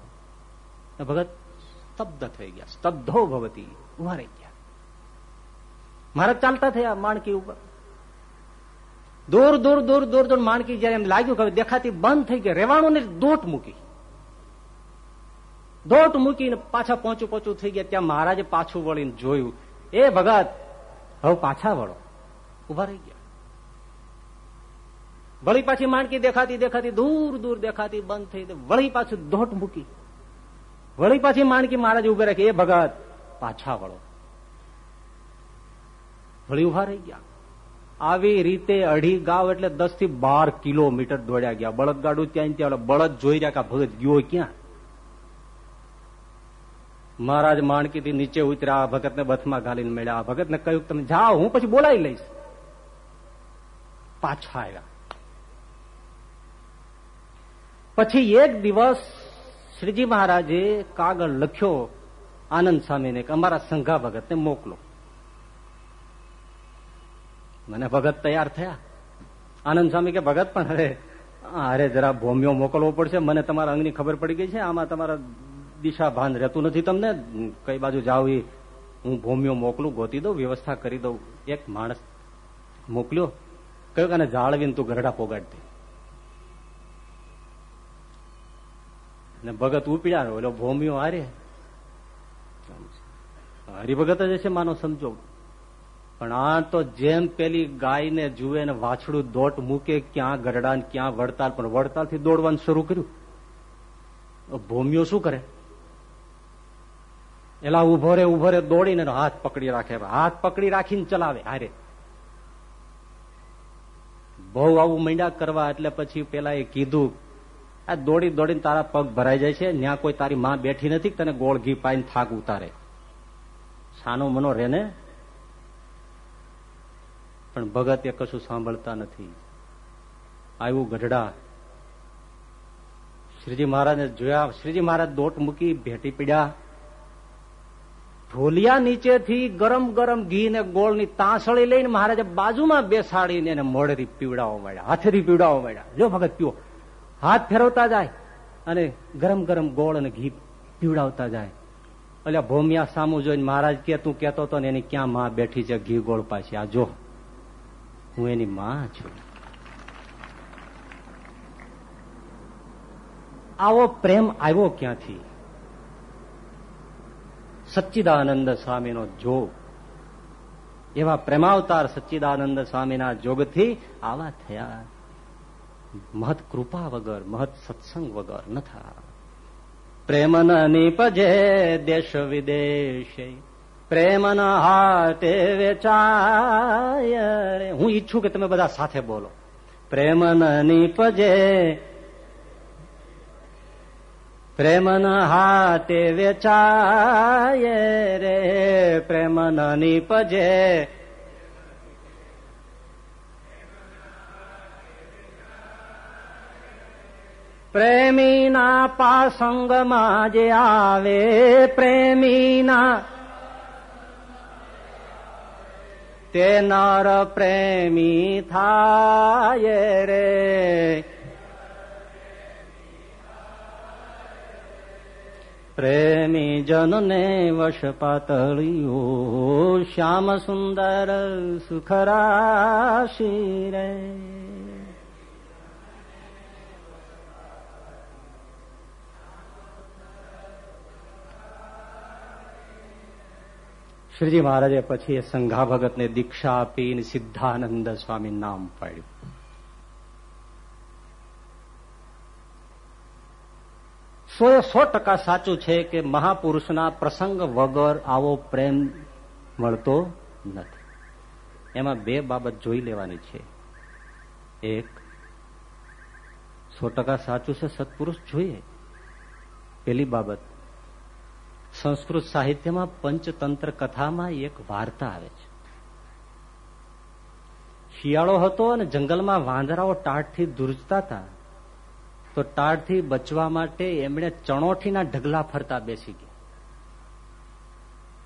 ભગત સ્તબ્ધ થઈ ગયા, સ્તબ્ધો ભવતી ઊભા રહી ગયા. મહારાજ ચાલતા થયા માણકી ઉપર. દૂર દૂર દૂર દૂર દૂર માણકી જયારે એમ લાગ્યું કે દેખાતી બંધ થઈ ગઈ રેવાણું ને દોટ મૂકી. દોટ મૂકીને પાછા પહોંચું પહોંચું થઈ ગયા, ત્યાં મહારાજે પાછું વળીને જોયું, એ ભગત, હવે પાછા વળો. ઊભા રહી ગયા. વળી પાછી માણકી દેખાતી દેખાતી, દૂર દૂર દેખાતી બંધ થઈ વળી પાછું દોટ મૂકી. વળી પાછી માણકી મહારાજ ઉભે રાખી, એ ભગત, પાછા વળો. વળી ઊભા રહી ગયા. આવી રીતે અઢી ગાવ એટલે દસથી બાર કિલોમીટર દોડ્યા ગયા. બળદગાડું ત્યાં ત્યાં બળદ જોઈ રહ્યા કે ભગત ગયો ક્યાં? મહારાજ માણકી થી નીચે ઉતર્યા ભગતને બથમાં ઘાલીને મળ્યા. ભગતને કહ્યું, તમે જાઓ, હું પછી બોલાવી લઈશ. પાછા આવ્યા. પછી એક દિવસ શ્રીજી મહારાજે કાગળ લખ્યો, આનંદ સ્વામીને કે અમારા સંઘા ભગતને મોકલો. મને ભગત તૈયાર થયા. આનંદ સ્વામી કે, ભગત, પણ અરે અરે જરા ભોમિયો મોકલવો પડશે. મને તમારા અંગની ખબર પડી ગઈ છે. આમાં તમારા દિશા ભાન રહેતું નથી તમને. કઈ બાજુ જાવ હું ભોમિયો મોકલું, ગોતી દઉં, વ્યવસ્થા કરી દઉં. એક માણસ મોકલ્યો. કયો કે જાળવીને તું ગરડા પોગાડતી ને ભગત ઉપડ્યા ઓલો ભૂમિઓ હારે. હરિભગત જ છે માનો સમજો. પણ આ તો જેમ પેલી ગાયને જુએ ને વાછડું દોટ મૂકે, ક્યાં ગરડા ક્યાં વડતાલ, પણ વડતાલથી દોડવાનું શરૂ કર્યું. ભૂમિઓ શું કરે? એલા ઊભો રે ઊભો રે દોડીને હાથ પકડી રાખે. હાથ પકડી રાખીને ચલાવે હારે. બહુ આવું મંડ્યા કરવા એટલે પછી પેલા એ કીધું આ દોડી દોડીને તારા પગ ભરાઈ જાય છે. ત્યાં કોઈ તારી માં બેઠી નથી તને ગોળ ઘી પાઈને થાક ઉતારે. સાનો મનો રે ને. પણ ભગત એ કશું સાંભળતા નથી. આવ્યું ગઢડા. શ્રીજી મહારાજને જોયા. શ્રીજી મહારાજ દોટ મૂકી ભેટી પીડ્યા. ઢોલિયા નીચેથી ગરમ ગરમ ઘી ને ગોળની તાંસળી લઈને મહારાજે બાજુમાં બેસાડીને એને મોડેથી પીવડાવવા માંડ્યા, હાથેથી પીવડાવવા માંડ્યા. જો ભગત, પીવો. હાથ ફેરવતા જાય અને ગરમ ગરમ ગોળ અને ઘી પીવડાવતા જાય. એટલે ભૂમિયા સામું જોઈને મહારાજ કે, તું કેતો હતો ને, એની ક્યાં માં બેઠી છે ઘી ગોળ પાછી? આ જો, હું એની માં છું. આવો પ્રેમ આવ્યો ક્યાંથી? સચ્ચિદાનંદ સ્વામીનો જોગ. એવા પ્રેમાવતાર સચ્ચિદાનંદ સ્વામીના જોગથી આવા થયા. મહત કૃપા વગર મહત સત્સંગ વગર ન થા નિપજે દેશ વિદેશ પ્રેમન હાટે વેચાય હું ઈચ્છું કે તમે બધા સાથે બોલો પ્રેમન નિપજે પ્રેમન હાટે વેચાય રે પ્રેમન નિપજે પ્રેમીના પાસંગમાં જે આવે, પ્રેમીના તે નર પ્રેમી થાય રે. પ્રેમી જનને વશ પાતળિયો શ્યામ સુંદર સુખરાશી રે. શ્રીજી મહારાજે પછી એ સંઘા ભગતને દીક્ષા આપીને સિદ્ધાનંદ સ્વામી નામ પાડ્યું. સો સો ટકા સાચું છે કે મહાપુરુષના પ્રસંગ વગર આવો પ્રેમ મળતો નથી. એમાં બે બાબત જોઈ લેવાની છે. એક, સો ટકા સાચું છે, સત્પુરુષ જોઈએ. પેલી બાબત સંસ્કૃત સાહિત્યમાં પંચતંત્ર કથામાં એક વાર્તા આવે છે. શિયાળો હતો અને જંગલમાં વાંદરાઓ ટાઢથી ધ્રુજતા હતા, તો ટાઢથી બચવા માટે એમણે ચણોઠીના ઢગલા ફરતા બેસી ગયા.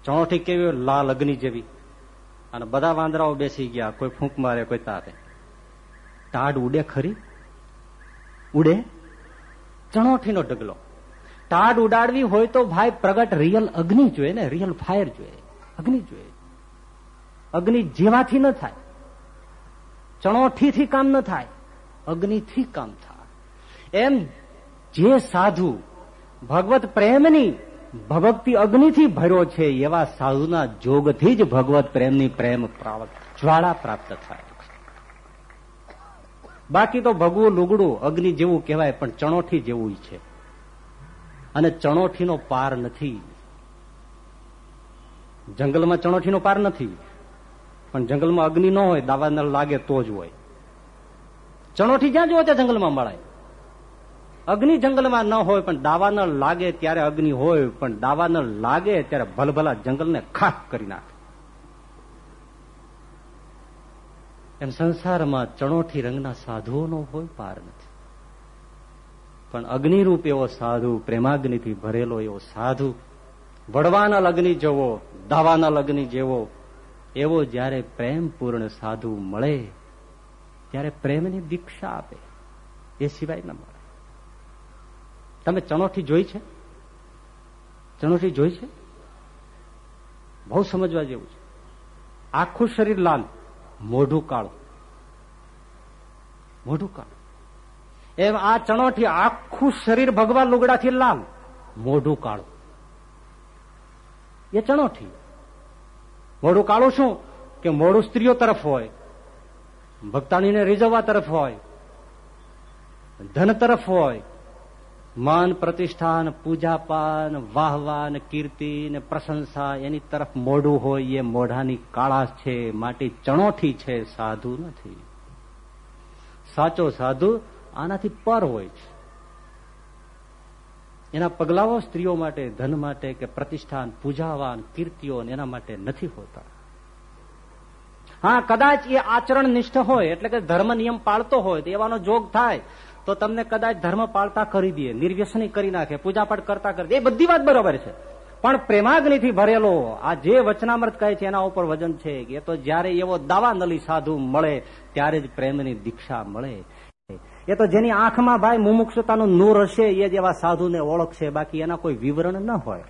ચણોઠી કેવી લાલ અગ્નિ જેવી. અને બધા વાંદરાઓ બેસી ગયા, કોઈ ફૂંક મારે, કોઈ તારે. ટાઢ ઉડે ખરી? ઉડે? ચણોઠીનો ઢગલો. ટાઢ ઉડાડવી હોય તો ભાઈ પ્રગટ રિયલ અગ્નિ જોઈએ ને, રિયલ ફાયર જોઈએ. અગ્નિ જોઈએ. અગ્નિ જેવાથી ન થાય. ચણોઠીથી કામ ન થાય. અગ્નિથી કામ થાય. એમ જે સાધુ ભગવત પ્રેમની ભગવતી અગ્નિથી ભર્યો છે, એવા સાધુના જોગથી જ ભગવત પ્રેમની પ્રેમ જ્વાળા પ્રાપ્ત થાય. બાકી તો ભગવું લુગડું અગ્નિ જેવું કહેવાય, પણ ચણોઠી જેવું છે. અને ચણોઠીનો પાર નથી. જંગલમાં ચણોઠીનો પાર નથી. પણ જંગલમાં અગ્નિ ન હોય દાવા લાગે તો જ હોય. ચણોઠી જ્યાં જોવો ત્યાં જંગલમાં મળાય? અગ્નિ જંગલમાં ન હોય, પણ દાવા નળ લાગે ત્યારે અગ્નિ હોય, પણ દાવા નળ લાગે ત્યારે ભલભલા જંગલને ખાખ કરી નાખે. એમ સંસારમાં ચણોઠી રંગના સાધુઓનો હોય પાર નથી. પણ અગ્નિરૂપ એવો સાધુ, પ્રેમાગ્નિથી ભરેલો એવો સાધુ, વડવાના લગ્નિ જેવો, દાવાના લગ્નિ જેવો, એવો જ્યારે પ્રેમપૂર્ણ સાધુ મળે, ત્યારે પ્રેમની દીક્ષા આપે. એ સિવાય ન મળે. તમે ચણોઠી જોઈ છે? ચણોઠી જોઈ છે? બહુ સમજવા જેવું છે. આખું શરીર લાલ, મોઢું કાળું. મોઢું કાળું. એમ આ ચણોઠી આખું શરીર ભગવાન લુગડાથી લાલ, મોઢું કાળું. એ ચણોઠી મોઢું કાળું શું? કે મોઢું સ્ત્રીઓ તરફ હોય ભક્તાણીને રીઝવવા તરફ હોય, ધન તરફ હોય, માન પ્રતિષ્ઠાન, પૂજાપાન, વાહવાન કીર્તિ ને પ્રશંસા, એની તરફ મોઢું હોય, એ મોઢાની કાળા છે, માટે ચણોઠી છે, સાધુ નથી. સાચો સાધુ આનાથી પર હોય છે. એના પગલાઓ સ્ત્રીઓ માટે, ધન માટે કે પ્રતિષ્ઠાન, પૂજાવાન કીર્તિઓ એના માટે નથી હોતા. હા, કદાચ એ આચરણ નિષ્ઠ હોય, એટલે કે ધર્મ નિયમ પાળતો હોય, તો એવાનો જોગ થાય, તો તમને કદાચ ધર્મ પાળતા કરી દે, નિર્વ્યસની કરી નાખે, પૂજાપાઠ કરતા કરી દે, એ બધી વાત બરોબર છે. પણ પ્રેમાગ્નિથી ભરેલો, આ જે વચનામૃત કહે છે, એના ઉપર વજન છે કે તો જયારે એવો દાવાનલી સાધુ મળે, ત્યારે જ પ્રેમની દીક્ષા મળે. એ તો જેની આંખમાં ભાઈ મુમુક્ષતાનું નૂર હશે, એ જેવા સાધુને ઓળખશે. બાકી એના કોઈ વિવરણ ન હોય.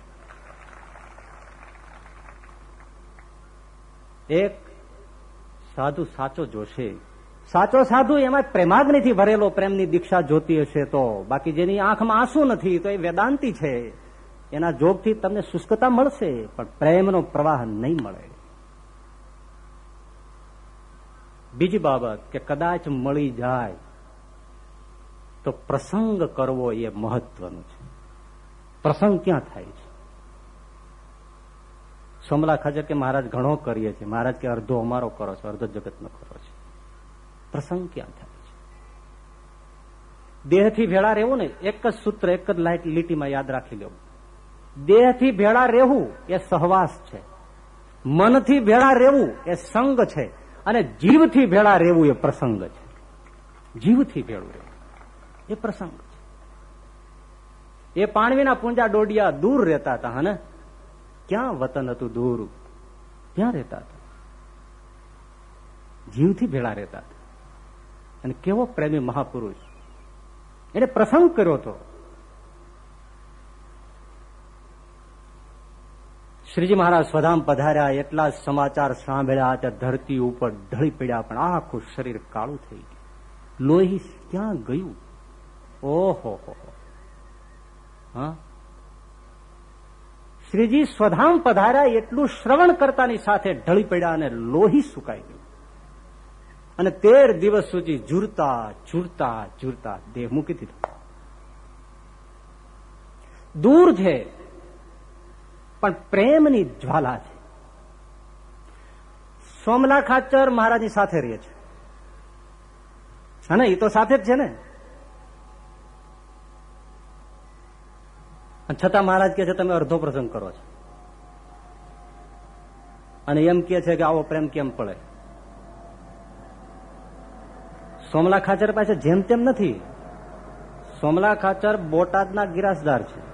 એક સાધુ સાચો જોશે. સાચો સાધુ એમાં પ્રેમાગ્નિથી ભરેલો પ્રેમની દીક્ષા જોતી હશે તો. બાકી જેની આંખમાં આંસુ નથી, તો એ વેદાંતિ છે. એના જોગથી તમને શુષ્કતા મળશે, પણ પ્રેમનો પ્રવાહ નહીં મળે. બીજી બાબત કે કદાચ મળી જાય તો પ્રસંગ કરવો એ મહત્વનું છે. પ્રસંગ ક્યાં થાય છે? સોમલા ખાજર કે મહારાજ ઘણો કરીએ છીએ. મહારાજ કે અર્ધો અમારો કરો છો અડધો જગતનો કરો છો. પ્રસંગ ક્યાં થાય છે? દેહથી ભેળા રહેવું ને, એક જ સૂત્ર, એક જ લાઈટ લીટીમાં યાદ રાખી લેવું દેહથી ભેળા રહેવું એ સહવાસ છે. મનથી ભેળા રહેવું એ સંગ છે. અને જીવથી ભેળા રહેવું એ પ્રસંગ છે. જીવથી ભેળું રહેવું. એ પ્રસંગ. એ પાણવીના પૂંજા ડોડિયા દૂર રહેતા હતા, હને? ક્યાં વતન હતું દૂર ક્યાં રહેતા હતા. જીવથી ભેળા રહેતા હતા. અને કેવો પ્રેમી મહાપુરુષ. એને પ્રસંગ કર્યો હતો. શ્રીજી મહારાજ સ્વધામ પધાર્યા, એટલા જ સમાચાર સાંભળ્યા ત્યાં ધરતી ઉપર ઢળી પડ્યા, પણ આખું શરીર કાળું થઈ ગયું. લોહી ક્યાં ગયું? ઓહો. શ્રીજી સ્વધામ પધાર્યા એટલું શ્રવણ કરતાની સાથે ઢળી પડ્યા અને લોહી સુકાઈ ગયું. અને તેર દિવસ સુધી ઝૂરતા ઝૂરતા ઝૂરતા દેહ મૂકી દીધો. દૂર છે, પણ પ્રેમની જ્વાલા છે. સોમલા ખાચર મહારાજની સાથે રહે છે. હા એ તો સાથે જ છે ને? છતાં મહારાજ કે છે, તમે અડધો પ્રસંગ કરો છો. અને એમ કે છે કે આવો પ્રેમ કેમ પડે? સોમલા ખાચર પાસે જેમ તેમ નથી. સોમલા ખાચર બોટાદના ગિરાસદાર છે.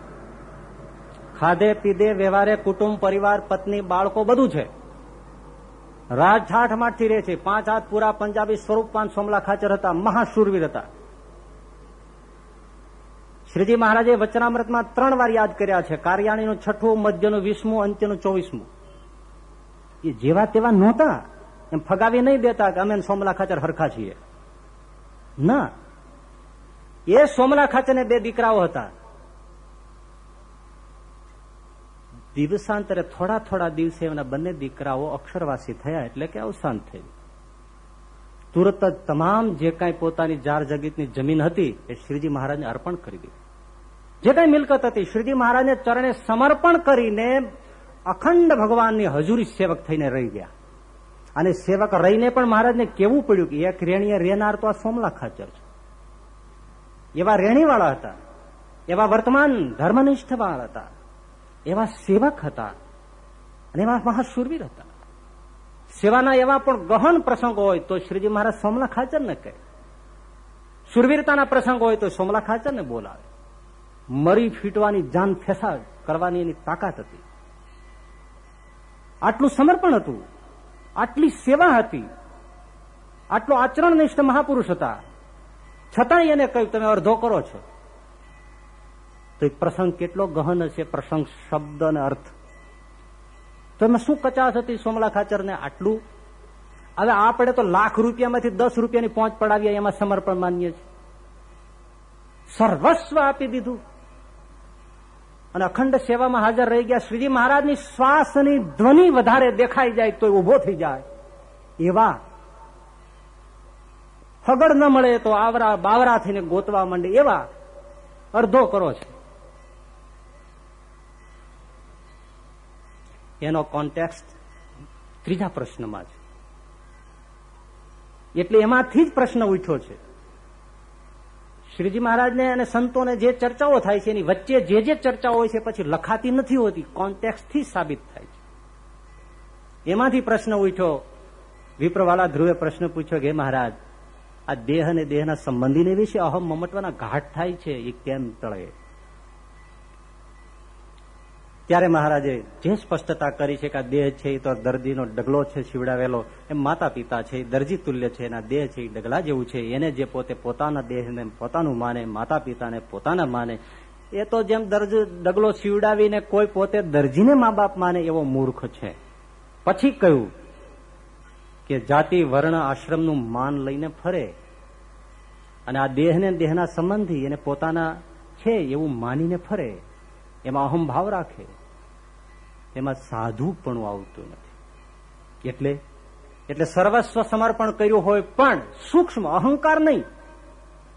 ખાધે, પીધે, વ્યવહારે, કુટુંબ, પરિવાર, પત્ની, બાળકો બધું છે. રાજ ઠાઠ માઠથી રહે છે. પાંચ હાથ પૂરા પંજાબી સ્વરૂપવાન સોમલા ખાચર હતા મહાસુરવીર હતા. શ્રીજી મહારાજે વચનામૃતમાં ત્રણ વાર યાદ કર્યા છે. કાર્યાણીનું છઠ્ઠું, મધ્યનું વીસમું, અંત્યનું ચોવીસમું. એ જેવા તેવા નહોતા. એમ ફગાવી નહીં દેતા કે અમે સોમલા ખાચર હરખા છીએ. ના. એ સોમલા ખાચરને બે દીકરાઓ હતા. દિવસાંતરે થોડા થોડા દિવસે એમના બંને દીકરાઓ અક્ષરવાસી થયા એટલે કે અવસાન થયું. તુરત જ તમામ જે કાંઈ પોતાની જાર જગીતની જમીન હતી એ શ્રીજી મહારાજને અર્પણ કરી દીધી. જે કાંઈ મિલકત હતી, શ્રીજી મહારાજને ચરણે સમર્પણ કરીને અખંડ ભગવાનની હજુરી સેવક થઈને રહી ગયા. અને સેવક રહીને પણ મહારાજને કેવું પડ્યું કે એક રેણીએ રહેનાર તો આ સોમલા ખાચર છે. એવા રેણીવાળા હતા, એવા વર્તમાન ધર્મનિષ્ઠ વાળા હતા, એવા સેવક હતા, અને એવા મહાસુરવીર હતા. સેવાના એવા પણ ગહન પ્રસંગો હોય તો શ્રીજી મહારાજ સોમલા ખાચર ને કહે. સુરવીરતાના પ્રસંગ હોય તો સોમલા ખાચર ને બોલાવે. મરી ફીટવાની જાન ફેસા કરવાની એની તાકાત હતી. આટલું સમર્પણ હતું. આટલી સેવા હતી. આટલો આચરણનિષ્ઠ મહાપુરુષ હતા. છતાંય એને કહ્યું, તમે અર્ધો કરો છો. તો પ્રસંગ કેટલો ગહન હશે? પ્રસંગ શબ્દ અને અર્થ. તો એમાં શું કચાશ હતી સોમલા ખાચરને આટલું? હવે આપણે તો લાખ રૂપિયામાંથી દસ રૂપિયાની પહોંચ પડાવીએ, એમાં સમર્પણ માનીએ છીએ. સર્વસ્વ આપી દીધું. અને અખંડ સેવામાં હાજર રહી ગયા. શ્રીજી મહારાજની શ્વાસની ધ્વનિ વધારે દેખાઈ જાય તો ઊભો થઈ જાય. એવા. હગડ ન મળે તો આવરા, બાવરા થઈને ગોતવા માંડે. એવા. અડધો કરો છે. એનો કોન્ટેક્સ્ટ ત્રીજા પ્રશ્નમાં છે. એટલે એમાંથી જ પ્રશ્ન ઉઠ્યો છે. શ્રીજી મહારાજને અને સંતોને જે ચર્ચાઓ થાય છે, એની વચ્ચે જે જે ચર્ચાઓ હોય છે પછી લખાતી નથી હોતી કોન્ટેક્સ્ટથી સાબિત થાય છે. એમાંથી પ્રશ્ન ઉઠ્યો. વિપ્રવાલા ધ્રુવે પ્રશ્ન પૂછ્યો કે મહારાજ, આ દેહ અને દેહના સંબંધીને વિશે અહમ મમત્વના ઘાટ થાય છે? એ કેમ ટળે ત્યારે મહારાજે જે સ્પષ્ટતા કરી છે કે આ દેહ છે એ તો દર્દીનો ડગલો છે, શિવડાવેલો. એમ માતા પિતા છે દર્જી તુલ્ય છે, એના દેહ છે, એ ડગલા જેવું છે. એને જે પોતે પોતાના દેહને પોતાનું માને માતા પિતાને પોતાના માને, એ તો જેમ દરજ, ડગલો શિવડાવીને કોઈ પોતે દર્જીને મા બાપ માને એવો મૂર્ખ છે. પછી કહ્યું કે જાતિ વર્ણ આશ્રમનું માન લઈને ફરે અને આ દેહને દેહના સંબંધી એને પોતાના છે એવું માનીને ફરે. એમાં અહમભાવ રાખે. એમાં સાધુ પણ આવતું નથી. એટલે એટલે સર્વસ્વ સમર્પણ કર્યું હોય પણ સૂક્ષ્મ અહંકાર નહીં.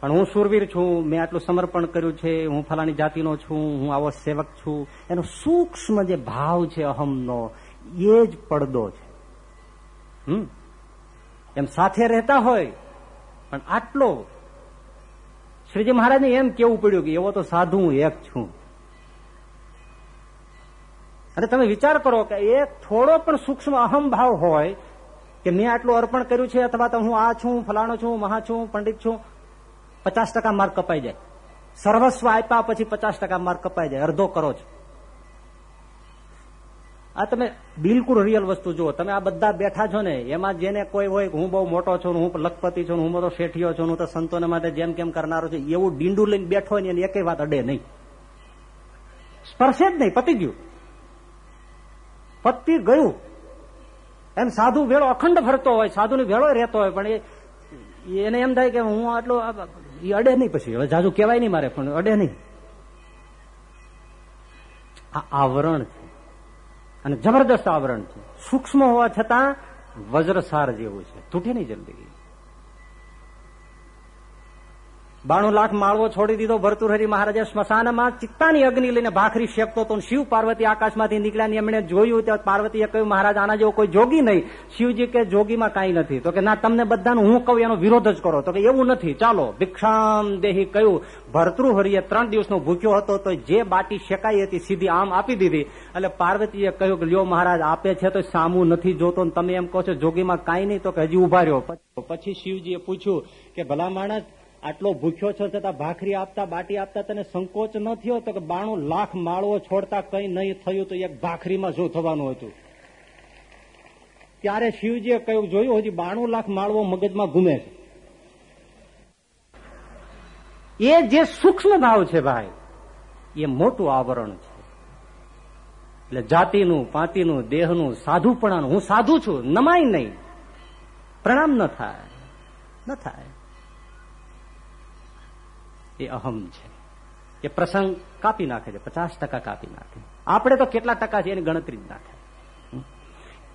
પણ હું સુરવીર છું, મેં આટલું સમર્પણ કર્યું છે, હું ફલાની જાતિનો છું, હું આવો સેવક છું. એનો સૂક્ષ્મ જે ભાવ છે અહમનો એ જ પડદો છે. હમ? એમ સાથે રહેતા હોય, પણ આટલો, શ્રીજી મહારાજને એમ કેવું પડ્યું કે એવો તો સાધુ હું એક છું. અને તમે વિચાર કરો કે એ થોડો પણ સૂક્ષ્મ અહમ ભાવ હોય કે મેં આટલું અર્પણ કર્યું છે અથવા તો હું આ છું, ફલાણો છું, મહા છું, પંડિત છું, પચાસ ટકા માર્ક કપાઈ જાય. સર્વસ્વ આપ્યા પછી પચાસ ટકા માર્ક કપાઈ જાય. અડધો કરો છો. આ તમે બિલકુલ રિયલ વસ્તુ જુઓ. તમે આ બધા બેઠા છો ને, એમાં જેને કોઈ હોય હું બહુ મોટો છું હું લખપતિ છું હું બધો શેઠિયો છું હું તો સંતોને માટે જેમ કેમ કરનારો છું, એવું ડીંડું લઈને બેઠો ને એકે વાત અડે નહીં. સ્પર્શે જ નહીં, પતી ગયું. પતી ગયું. એમ સાધુ વેળો અખંડ ફરતો હોય, સાધુની વેળો રહેતો હોય, પણ એને એમ થાય કે હું આટલો એ અડે નહીં પછી. હવે જાજુ કહેવાય નહીં મારે, પણ અડે નહીં. આ આવરણ છે. અને જબરદસ્ત આવરણ છે. સૂક્ષ્મ હોવા છતાં વજ્રસાર જેવું છે. તૂટે નહીં જલ્દી. બાણું લાખ માળવો છોડી દીધો ભરતુહરી મહારાજે. સ્મશાનમાં ચિત્તાની અગ્નિ લઈને ભાખરી શેકતો હતો શિવ પાર્વતી આકાશમાંથી નીકળ્યા એમણે જોયું ત્યાં પાર્વતીએ કહ્યું, મહારાજ, આના જેવો કોઈ જોગી નહીં. શિવજી કે જોગીમાં કાંઈ નથી. તો કે, ના, તમને બધાનું હું કહું, એનો વિરોધ જ કરો. તો કે, એવું નથી. ચાલો. ભિક્ષામ દેહી કહ્યું ભરતૃહરિએ ત્રણ દિવસનો ભૂખ્યો હતો તો જે બાટી શેકાઈ હતી સીધી આમ આપી દીધી. એટલે પાર્વતીએ કહ્યું કે, લ્યો મહારાજ, આપે છે તો સામું નથી જોતો તમે એમ કહો છો જોગીમાં કાંઈ નહીં. તો કે, હજી ઊભા રહ્યો. પછી શિવજીએ પૂછ્યું કે, ભલા માણસ આટલો ભૂખ્યો છો છતાં ભાખરી આપતા, બાટી આપતા તને સંકોચ ન થયો તો કે બાણું લાખ માળવો છોડતા કઈ નહીં થયું તો એક ભાખરીમાં શું થવાનું હતું? ત્યારે શિવજીએ કહ્યું, જોયું હજી બાણું લાખ માળવો મગજમાં ગુમે છે. એ જે સૂક્ષ્મ ભાવ છે ભાઈ, એ મોટું આવરણ છે. એટલે જાતિનું, પાતિનું, દેહનું, સાધુપણાનું, હું સાધુ છું, નમાય નહીં. પ્રણામ ન થાય ન થાય. એ અહમ છે. એ પ્રસંગ કાપી નાખે છે, પચાસ કાપી નાખે. આપણે તો કેટલા ટકા છે એની ગણતરી જ ના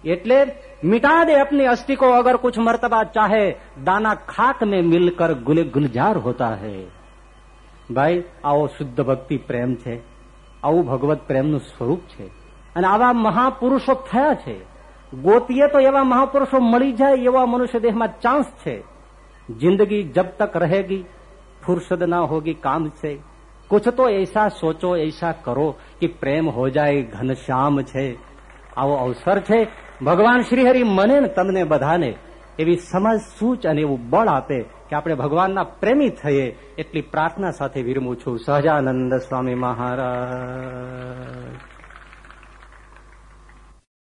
એટલે મિટા દે અપની અસ્થિ અગર કુછ મરતબા ચાહે, દાના ખાક મેં મિલકર ગુલે ગુલઝાર હોતા હે. ભાઈ, આવો શુદ્ધ ભક્તિ પ્રેમ છે. આવું ભગવત પ્રેમનું સ્વરૂપ છે. અને આવા મહાપુરુષો થયા છે. ગોતીએ તો એવા મહાપુરુષો મળી જાય એવા મનુષ્ય દેહમાં ચાન્સ છે. જિંદગી જબ તક રહેગી फुर्सत ना होगी काम से कुछ तो ऐसा सोचो ऐसा કરો કે પ્રેમ હો જાય ઘનશ્યામ છે આવો અવસર છે ભગવાન શ્રીહરિ મને તમને બધાને એવી સમજ સૂચ અને એવું બળ આપે કે આપણે ભગવાનના પ્રેમી થઈએ એટલી પ્રાર્થના સાથે વિરમું છું સહજાનંદ સ્વામી મહારાજ